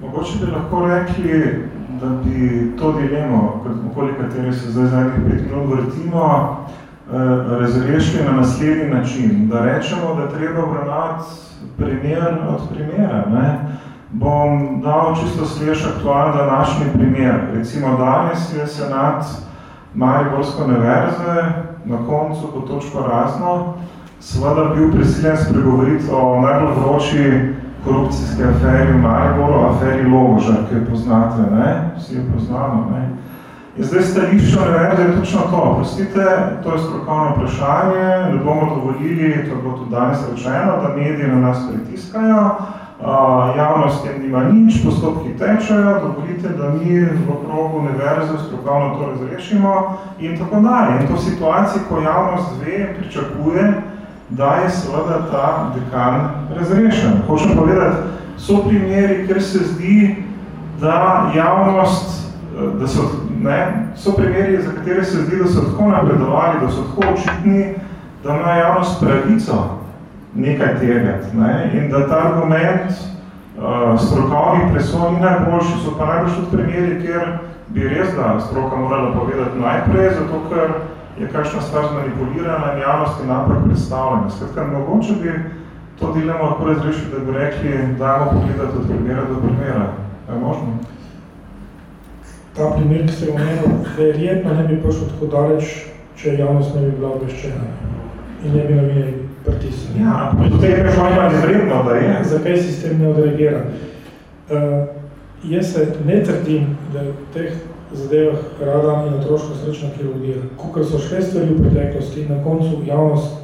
Mogoče bi lahko rekli, da bi to dilemo, okoli katere se zdaj zadnjih pet minut vrtimo, eh, razrešili na naslednji način. Da rečemo, da treba obravnati primer od primera. Ne? bom dal čisto svež aktualen današnji primer. Recimo danes je senat Mariborske univerze na koncu po točko razno seveda bil prisiljen spregovoriti o najbolj vroči korupcijske aferi v Mariboru, aferi Logožar, ki jo poznate, ne? Vsi jo poznamo, ne? In zdaj stališče univerze je točno to. Prostite, to je strokovno vprašanje, ne bomo dovolili, to bo tudi danes rečeno, da mediji na nas pritiskajo, javnost tem nima nič, postopki tečajo, dovolite, da mi v okrogu univerze strokovno to razrešimo in tako dalje. In to situacije, ko javnost ve pričakuje, da je seveda ta dekan razrešen. Hočem povedati, so primeri, ker se zdi, da javnost, da so, ne, so primeri, za katere se zdi, da so tako napredovali, da so tako očitni, da ima javnost pravico nekaj tegati. Ne? In da ta argument uh, strokovnih presoj ni najboljši, so pa najbolj tudi primeri, kjer bi res da stroka morala povedati najprej, zato ker je kakšna stvar zmanipulirana in javnosti napak predstavljena. Skratka, mogoče bi to dilemo lahko razrešili, da bi rekli, dajmo pogledati od primera do primera. Je možno? Ta primer, ki ste omenil, verjetno ne bi prišel tako daleč, če javnost ne bi bila obveščena in ne bi novinari pritisnili. Ja, to je vprašanje izredno, da je. Zakaj sistem ne odreagira? Uh, jaz se ne trdim, da v teh zadevah rada in otroško srečna kirurgija. Kukor so šle stvari v preteklosti, na koncu javnost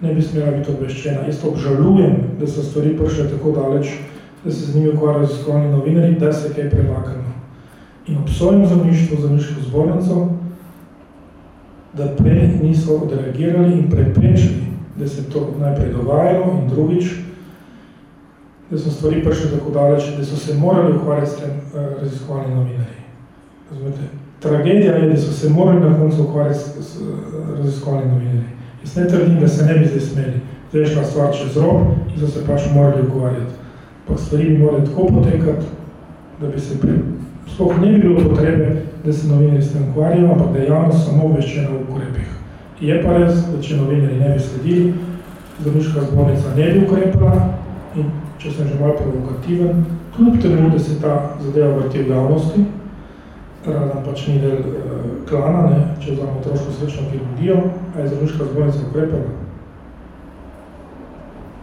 ne bi smela biti obveščena. Jaz to obžalujem, da so stvari prišle tako daleč, da se z njimi ukvarjajo raziskovalni novinari, da se kaj premakamo. In obsojim zemljištvo, zemljiško zbornico, da prej niso odreagirali in preprečili da se to najprej dogajalo in drugič, da so stvari prišli tako daleč, da so se morali ukvarjati s tem uh, raziskovalni novinarji. Razumete? Tragedija je, da so se morali na koncu ukvarjati s, s uh, raziskovalni novinarji. Jaz ne trdim, da se ne bi zdaj smeli. Zdaj je šla stvar čez rob in so se pač morali ukvarjati. Pa stvari bi morali tako potekati, da bi se pri... Sploh ne bi bilo potrebe, da se novinarji s tem ukvarjajo, ampak da je javnost samo obveščena v ukrepih. Je pa res, da če novinari ne bi sledili, zdravniška zbornica ne bi ukrepala in če sem že malo provokativen, kljub temu, da se ta zadeva vrti v javnosti, radan pač ni del uh, klana, ne, če vzamo otroško srečno kirurgijo, a je zdravniška zbornica ukrepala.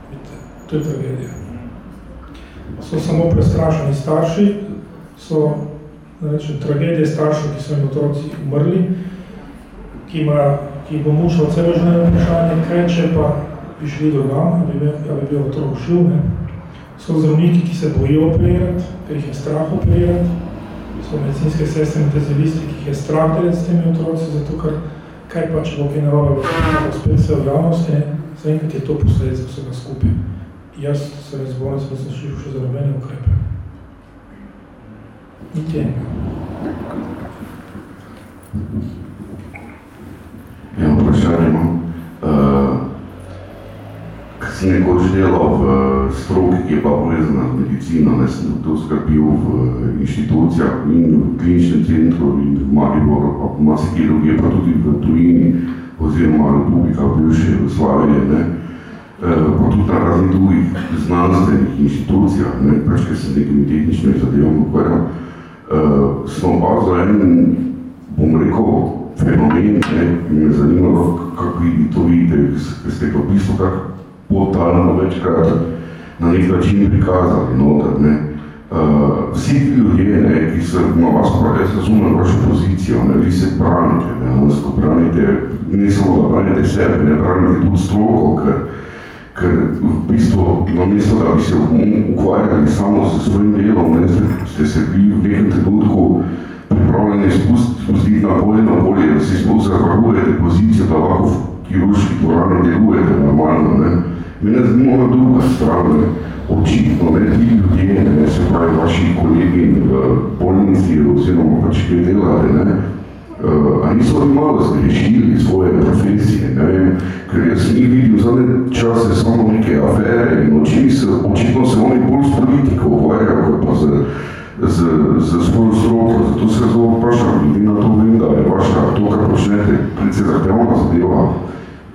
Vidite, to je tragedija. So samo prestrašeni starši, so rečem, tragedije staršev, ki so jim otroci umrli, ki imajo ki bo mušal celo življenje vprašanje, kaj če pa bi šli drugam, ali bi, bi bil otrok šil, ne. So zdravniki, ki se bojijo operirati, ker jih je strah operirati, so medicinske sestre in tezivisti, ki jih je strah delati s temi otroci, zato ker kaj pa, če bo kaj narobe, bo spet vse v javnosti, zaenkrat je to posledica vsega skupaj. Jaz se ne zborim, sem se šli še za nobene ukrepe. Eno vprašanje imam. Uh, sem nekoč delal v stroki, ki je pa povezana z medicino, ne sem to skrbil v inštitucijah in v kliničnem centru in v Mariboru, pa v maski druge, pa tudi v tujini, oziroma Republika bivše Jugoslavije, ne, uh, pa tudi na raznih drugih znanstvenih inštitucijah, ne, pač, ker sem nekimi tehničnimi zadevami ukvarjal, uh, smo pa za en, bom rekel, fenomen, ne, in me zanimalo, kako vi to vidite, ker ste to v bistvu kak potalno večkrat na nek način prikazali noter, ne. Uh, vsi ti ljudje, ne, ki so, ima vas prav, jaz razumem vašo pozicijo, ne, vi se branite, ne, branite, ne samo da branite sebe, ne, branite tudi stroko, ker, ker v bistvu, namesto da bi se ukvarjali samo s svojim delom, ne, ste se vi v nekem trenutku pripravljeni spustiti na bolje, na bolje, da si sploh zahvalujete pozicijo, da lahko v kirurški dvorani delujete normalno. Ne. Mene zanima na druga stran, ne. očitno ne ti ljudje, ne, se pravi vaši kolegi v bolnici oziroma pač kje delate, ne, Uh, a niso oni malo zgrešili svoje profesije, ne vem, ker jaz njih vidim zadnje čase samo neke afere in očini se, očitno se oni bolj s politiko ukvarjajo, kot pa z, z, z svojo stroko, zato se zelo vprašam, glede na to vem, da je vaša, to, kar počnete, precej zahtevna zadeva,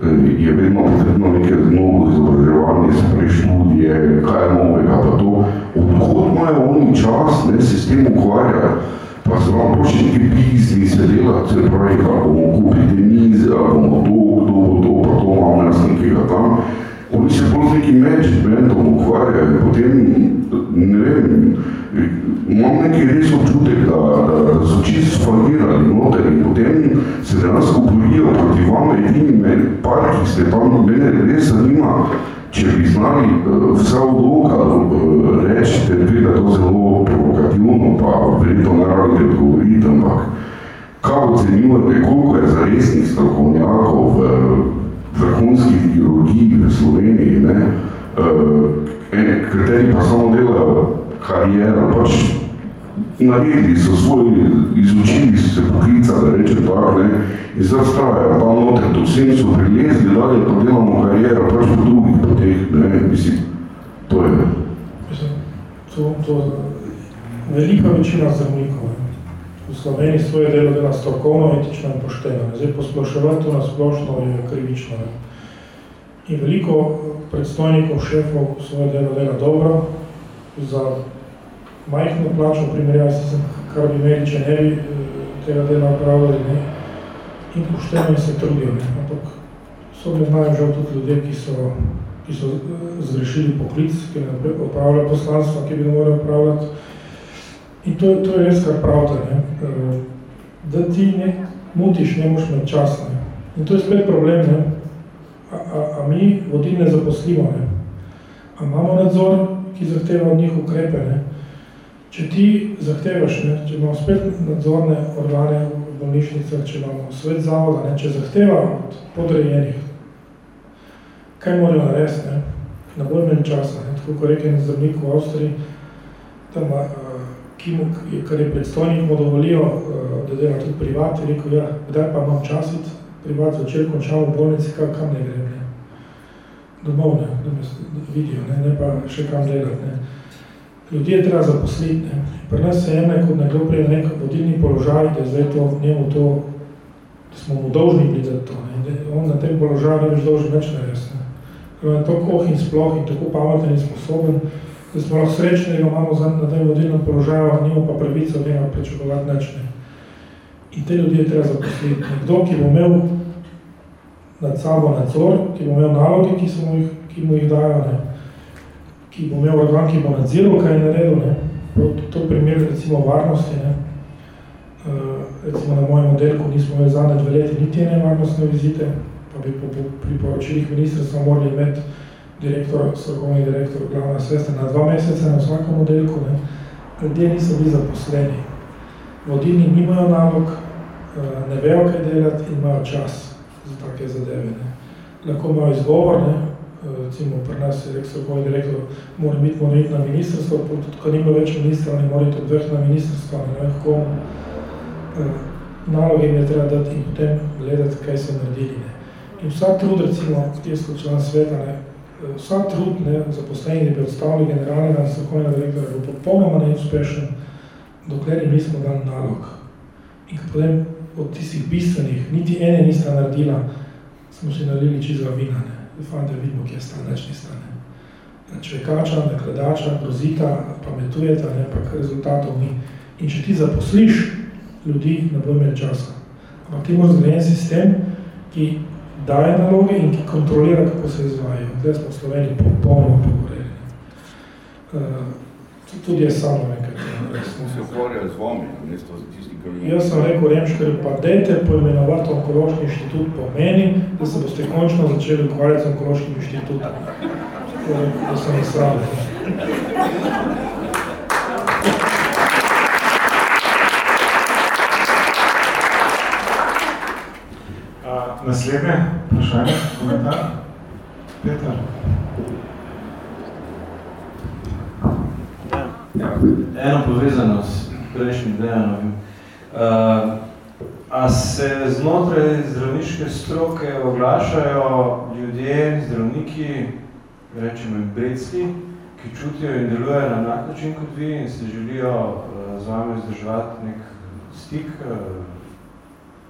eh, je vedno potrebno neke novo izobraževanje, se prej študije, kaj je novega, pa to, odhod imajo oni čas, ne, se s tem ukvarjajo, pa se vam počne neki biznis delati, se pravi, kako bomo kupiti mize, ali bomo to, kdo bo Oni se bolj z nekim managementom ukvarjajo, potem, ne vem, imam neki res občutek, da, da, da so čisto spalirali noter in potem se dejansko borijo proti vama edini par, ki ste tam, mene res zanima, če bi znali uh, vse odloka uh, reči, te dve, da je to zelo provokativno, pa verjetno ne radi odgovoriti, ampak kaj ocenjujete, koliko je zaresnih strokovnjakov vrhunskih kirurgiji v Sloveniji, ne, uh, kateri pa samo delajo karijero, pač naredili so svoj, izučili so se poklica, da rečem tako, ne, in zdaj stajajo tam noter, do vsem so prilezli, dalje pa delamo karijero, pač po drugih poteh, ne, mislim, to je. To, to, velika večina zdravnikov v Sloveniji svoje delo dela strokovno, etično in pošteno. Zdaj posploševati to na splošno je krivično. Ne. In veliko predstojnikov, šefov svoje delo dela dobro, za majhno plačo primerjali se sem, kar bi imeli, če ne bi tega dela opravljali, ne. In pošteno se trudijo, ne. Ampak so me znajo žal tudi ljudje, ki so, ki so zgrešili poklic, ki ne opravljajo poslanstva, ki bi ne morali opravljati. In to, to je res, kar pravite, ne. Da ti ne mutiš, ne moš med čas, ne. In to je spet problem, ne. A, a, a mi vodilne zaposlimo, ne. A imamo nadzor, ki zahteva od njih ukrepe, ne. Če ti zahtevaš, ne, če imamo spet nadzorne organe v bolnišnicah, če imamo svet zavoda, ne, če zahteva od podrejenih, kaj morajo narediti, ne, na bolj menj časa, ne, tako ko rekel zdravnik v Avstriji, tam, ki mu, kar je predstojnik mu dovolijo, da dela tudi privat, je rekel, ja, kdaj pa imam časiti, privat začer končal v bolnici, kam, kam ne grem, ne. Domov, ne, da me vidijo, ne, ne pa še kam delati, ne. Ljudje je treba zaposliti, ne. Pri nas se jemne, kot nekdo prije nek vodilni položaj, da je zdaj to, njemu to, da smo mu dolžni za to, ne. Da on na tem položaju ne več dolžen več narediti, ne. Ker je tako oh in sploh in tako pameten in sposoben, da smo lahko srečni, da ga imamo na tem vodilnem položaju, nima pa pravica od njega pričakovati neč, ne. In te ljudje je treba zaposliti. Nekdo, ki bo imel nad sabo nadzor, ki bo imel naloge, ki, so mu jih, ki mu jih dajo, ne. ki bo imel organ, ki bo nadziral, kaj je naredil, ne. To, primer recimo varnosti, ne. Uh, recimo na mojem modelku nismo imeli zadnje dve leti niti ene varnostne vizite, pa bi po priporočilih ministrstva morali imeti direktor, strokovni direktor, glavna sestra na dva meseca na vsakem modelku, ne. Ljudje niso bili zaposleni. Vodilni nimajo nalog, uh, ne vejo, kaj delati in imajo čas za take zadeve. Ne. Lahko imajo izgovor, ne, recimo pri nas je strokovni direktor, mora biti mora iti na ministrstvo, tudi ko nima več ministra, ne mora iti odvrh na ministrstvo, ne vem kako. Naloge jim je treba dati in potem gledati, kaj so naredili. Ne. In vsa trud, recimo, jaz kot član sveta, ne, vsa trud ne, zaposleni, da bi odstavili generalnega strokovnega direktora, je bil popolnoma neuspešen, dokler jim nismo dali nalog. In potem od tistih bistvenih, niti ene nista naredila, smo si nalili čizga vina, ne. Fante, vidimo, kje sta, neč nista, ne. Čvekača, nakladača, grozita, pametujeta, ne, pa rezultatov ni. In če ti zaposliš ljudi, ne bo imel časa. Ampak ti moraš zgrajen sistem, ki daje naloge in ki kontrolira, kako se izvajajo. Zdaj smo v Sloveniji popolnoma pogoreli. Uh, tudi jaz samo nekaj. Smo se ukvarjali z vami, mesto za tisti, ki Jaz sem rekel Remškar, pa dejte poimenovati onkološki inštitut po meni, da se boste končno začeli ukvarjati z onkološkim inštitutom. Da sem jih sram. Naslednje vprašanje, komentar. Peter. Ja, eno povezano s prejšnjim dejanom. Uh, A se znotraj zdravniške stroke oglašajo ljudje, zdravniki, rečemo brecki, ki čutijo in delujejo na enak način kot vi in se želijo uh, z vami izdržavati nek stik, uh,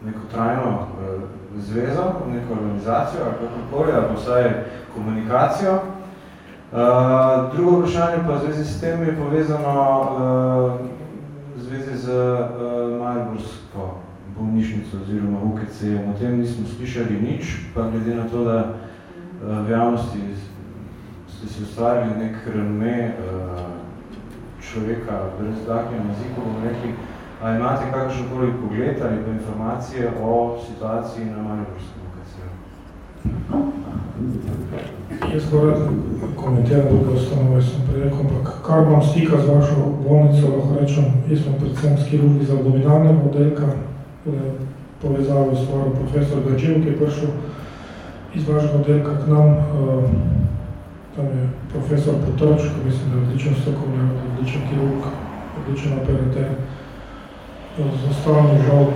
neko trajno uh, zvezo, neko organizacijo ali kakorkoli, ali vsaj komunikacijo. Uh, drugo vprašanje pa v zvezi s tem je povezano uh, v zvezi z uh, Mariborsko bolnišnico oziroma UKC. O tem nismo slišali nič, pa glede na to, da uh, v javnosti ste si ustvarili nek renome uh, človeka brez takega jeziku, bomo rekli, a imate kakšnokoli pogled ali pa informacije o situaciji na Mariborskem UKC-u? Jaz govorim, komentiram druge ustanove, sem prerekel, ampak kar imam stika z vašo bolnico, lahko rečem, jaz sem predvsem s kirurgi za abdominalnega oddelka, povezal s svojim profesor Gađev, ki je prišel iz vašega oddelka k nam, tam je profesor Potoč, ko mislim, da je odličen strokovnjak, odličen kirurg, odličen operater. Z ostalimi žal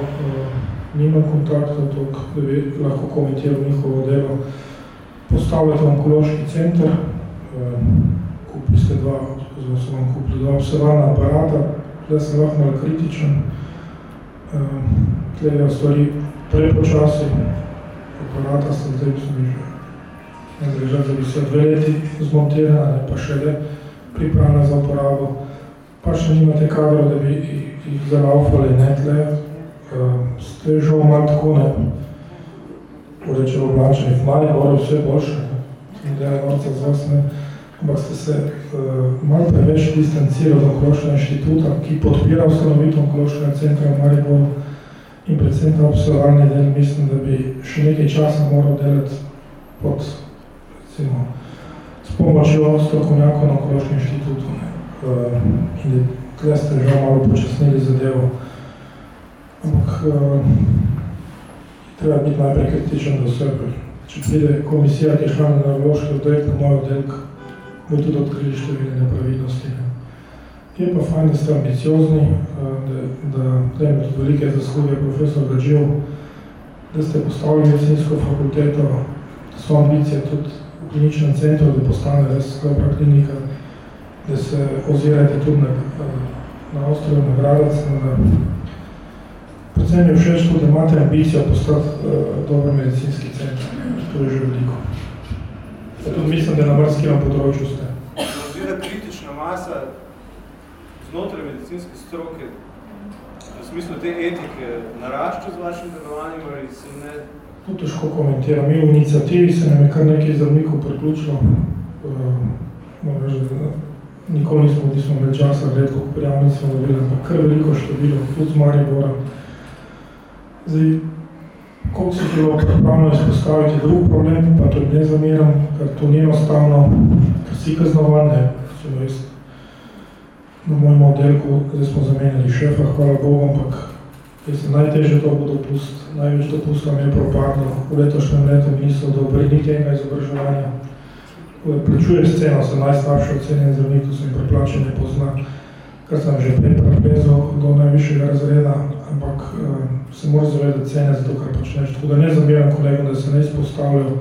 nima kontakta, toliko, da bi lahko komentiral njihovo delo. Postavljate onkološki center, kupili ste dva, oziroma so vam kupili dva observalna aparata, tle sem lahko malo kritičen, tle je stvari prepočasi, aparata sem zdaj, mislim, že ne zdržati, da bi se dve leti zmontirala, ne pa šele pripravljena za uporabo, pa še nimate kadro, da bi jih zalaufali, ne tle, ste žal malo tako, ne, ureče oblačeni, v Mariboru vse boljše, ne, dela norca z vas, ne, ampak ste se uh, malo preveč distancirali od onkološkega inštituta, ki podpira ustanovitev onkološkega centra v Mariboru in predvsem ta observalni del, mislim, da bi še nekaj časa moral delati pod, recimo, s pomočjo strokovnjakov na onkološkem inštitutu. Ne. Uh, in tle ste že malo počasnili zadevo. Ampak uh, treba biti najprej kritičen do sebe. Če pride komisija, ki je šla na nevrološki oddelek, na moj oddelek, bo tudi odkrili številne nepravilnosti. Ne. Je pa fajn, da ste ambiciozni, da, da, da ima tudi velike zasluge profesor Gađev, da ste postavili medicinsko fakulteto, da so ambicije tudi v kliničnem centru, da postane res dobra klinika, da se ozirate tudi na, na Avstrijo, na Gradac, na, Predvsem je všeč to, da imate ambicijo postati uh, dober medicinski center. To je že veliko. Ja, tudi mislim, da na mrskem področju ste. Ozira kritična masa znotraj medicinske stroke, v smislu te etike, narašča z vašim delovanjem ali se ne? To težko komentiram. Mi v inicijativi se nam je kar nekaj zdravnikov priključilo. Uh, reči, da nikoli nismo, nismo imeli časa, redko prijavnic smo dobili, ampak kar veliko število, tudi z Maribora. Zdaj, koliko se bilo pripravljeno izpostaviti drug problem, pa tudi ne zamiram, ker to ni enostavno, ker si kaznovan, ne, recimo jaz na mojem oddelku, zdaj smo zamenjali šefa, hvala Bogu, ampak jaz sem najtežje to bo dopust, največ dopustom je propadlo, v letošnjem letu mi niso dobri niti enega izobraževanja. Plačuje sceno, sem najslabši ocenjen zdravnik, ko sem preplačen ne pozna, kar sem že prej preplezal do najvišjega razreda, ampak uh, se mora zavedati cene za to, kar počneš. Tako da ne zabiram kolegom, da se ne izpostavljajo,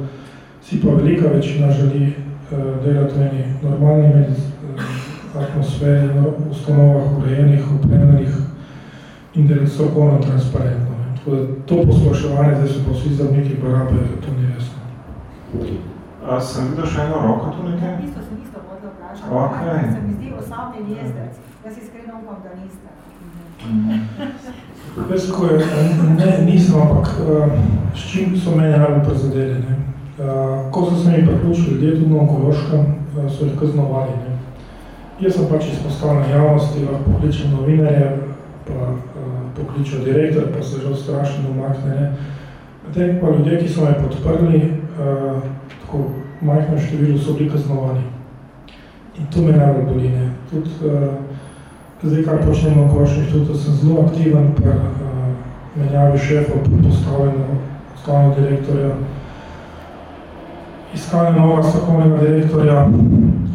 si pa velika večina želi uh, delati v eni normalni uh, atmosferi, ustanovah urejenih, opremljenih in delati strokovno in transparentno. Tako da to posploševanje, zdaj so pa vsi zdravniki barabe, to ni resno. A sem videl še eno roko tu nekaj? Isto sem isto hodila vprašati. Okay. Se mi zdi osamljen jezdec. Jaz iskreno upam, da niste. Jaz tako je, ne, nisem, ampak uh, s čim so mene najbolj prizadeli. Ne? Uh, ko so se mi priključili ljudje tudi na onkološkem, uh, so jih kaznovali. Ne? Jaz sem pač izpostavljen javnosti, lahko pokličem novinarje, pa pokličem direktor, pa se že strašno umakne. Ne? Medtem pa ljudje, ki so me podprli, uh, tako majhno število so bili kaznovani. In to me najbolj boli. Ne? Tudi, uh, Zdaj, kar počnem na onkološkem inštitutu, sem zelo aktiven pri uh, menjavi šefov, pri postavljanju stalno direktorja. Iskanje novega strokovnega direktorja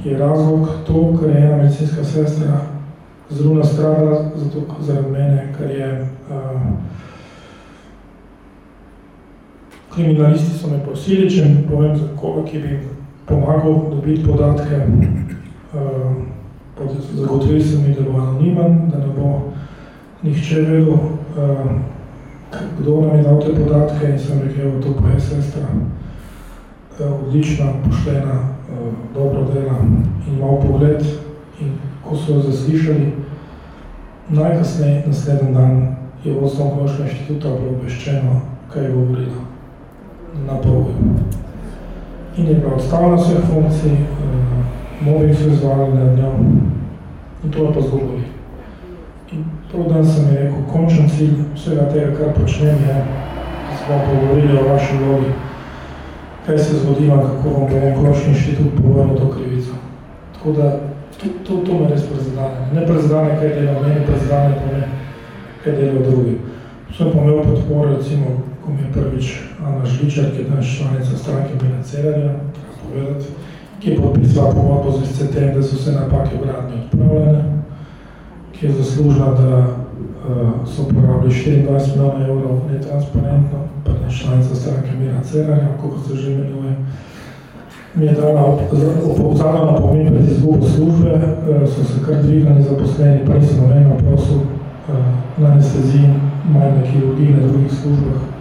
je razlog to, ker je ena medicinska sestra zelo nastradala zato, zaradi mene, ker je uh, kriminalisti so me prosili, če mi povem za koga, ki bi pomagal dobiti podatke. Uh, zagotovili se mi, da bo anonimen, da ne bo nihče vedel, uh, kdo nam je dal te podatke in sem rekel, to pa je sestra. Uh, odlična, poštena, uh, dobro dela in mal pogled. In ko so jo zaslišali, najkasneje naslednji dan je vodstvo onkološkega inštituta obveščeno, kaj je govorila na pogoju. In je bila odstavljena vseh funkcij, uh, mobbing so izvali nad njo in to je pa zgodili. In prav dan sem je rekel, končen cilj vsega tega, kar počnem je, da smo pogovorili o vaši vlogi, kaj se zgodilo, kako vam bo onkološki inštitut povrnil to krivico. Tako da to, to, to me res prezadane. Ne prezadane, kaj dela meni, prezadane pa ne, kaj dela drugi. Sem pa imel podporo, recimo, ko mi je prvič Ana Žličar, ki je danes članica stranke Mina Cerarja, povedati, ki je podpisala pogodbo z SCTM, da so vse napake vratne odpravljene, ki je zaslužila, da uh, so porabili 24 milijona evrov netransparentno, pa ne članica stranke Mina Cerarja, kako se že imenuje, mi je dala opozorila na pomen pred izgubo službe, uh, so se kar dvigali zaposleni, pa nisem noben prosil uh, na anesteziji, majne kirurgiji na drugih službah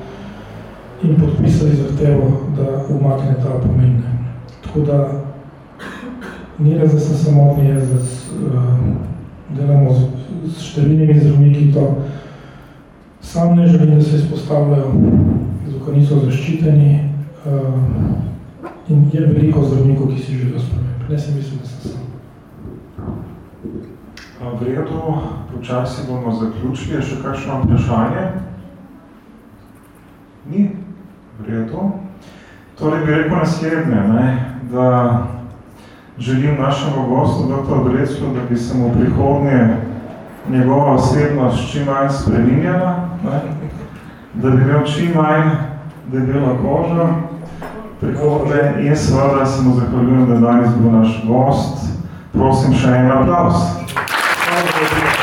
in podpisali zahtevo, da umakne ta pomen. Tako da ni res, da sem samotni jezdec, uh, delamo z, z številnimi zdravniki to. Sam ne želim, da se izpostavljajo, zato niso zaščiteni uh, in je veliko zdravnikov, ki si želijo spremembe. Ne si mislim, da sem sam. V redu, počasi bomo zaključili. Je še kakšno vprašanje? Ni? V redu. Torej bi rekel naslednje, ne, da želim našemu gostu, dr. Brecku, da bi se mu prihodnje njegova osebnost čim manj spreminjala, ne, da bi imel čim manj debela koža prihodnje in seveda se mu zahvaljujem, da danes bil naš gost. Prosim še en aplaus. Hvala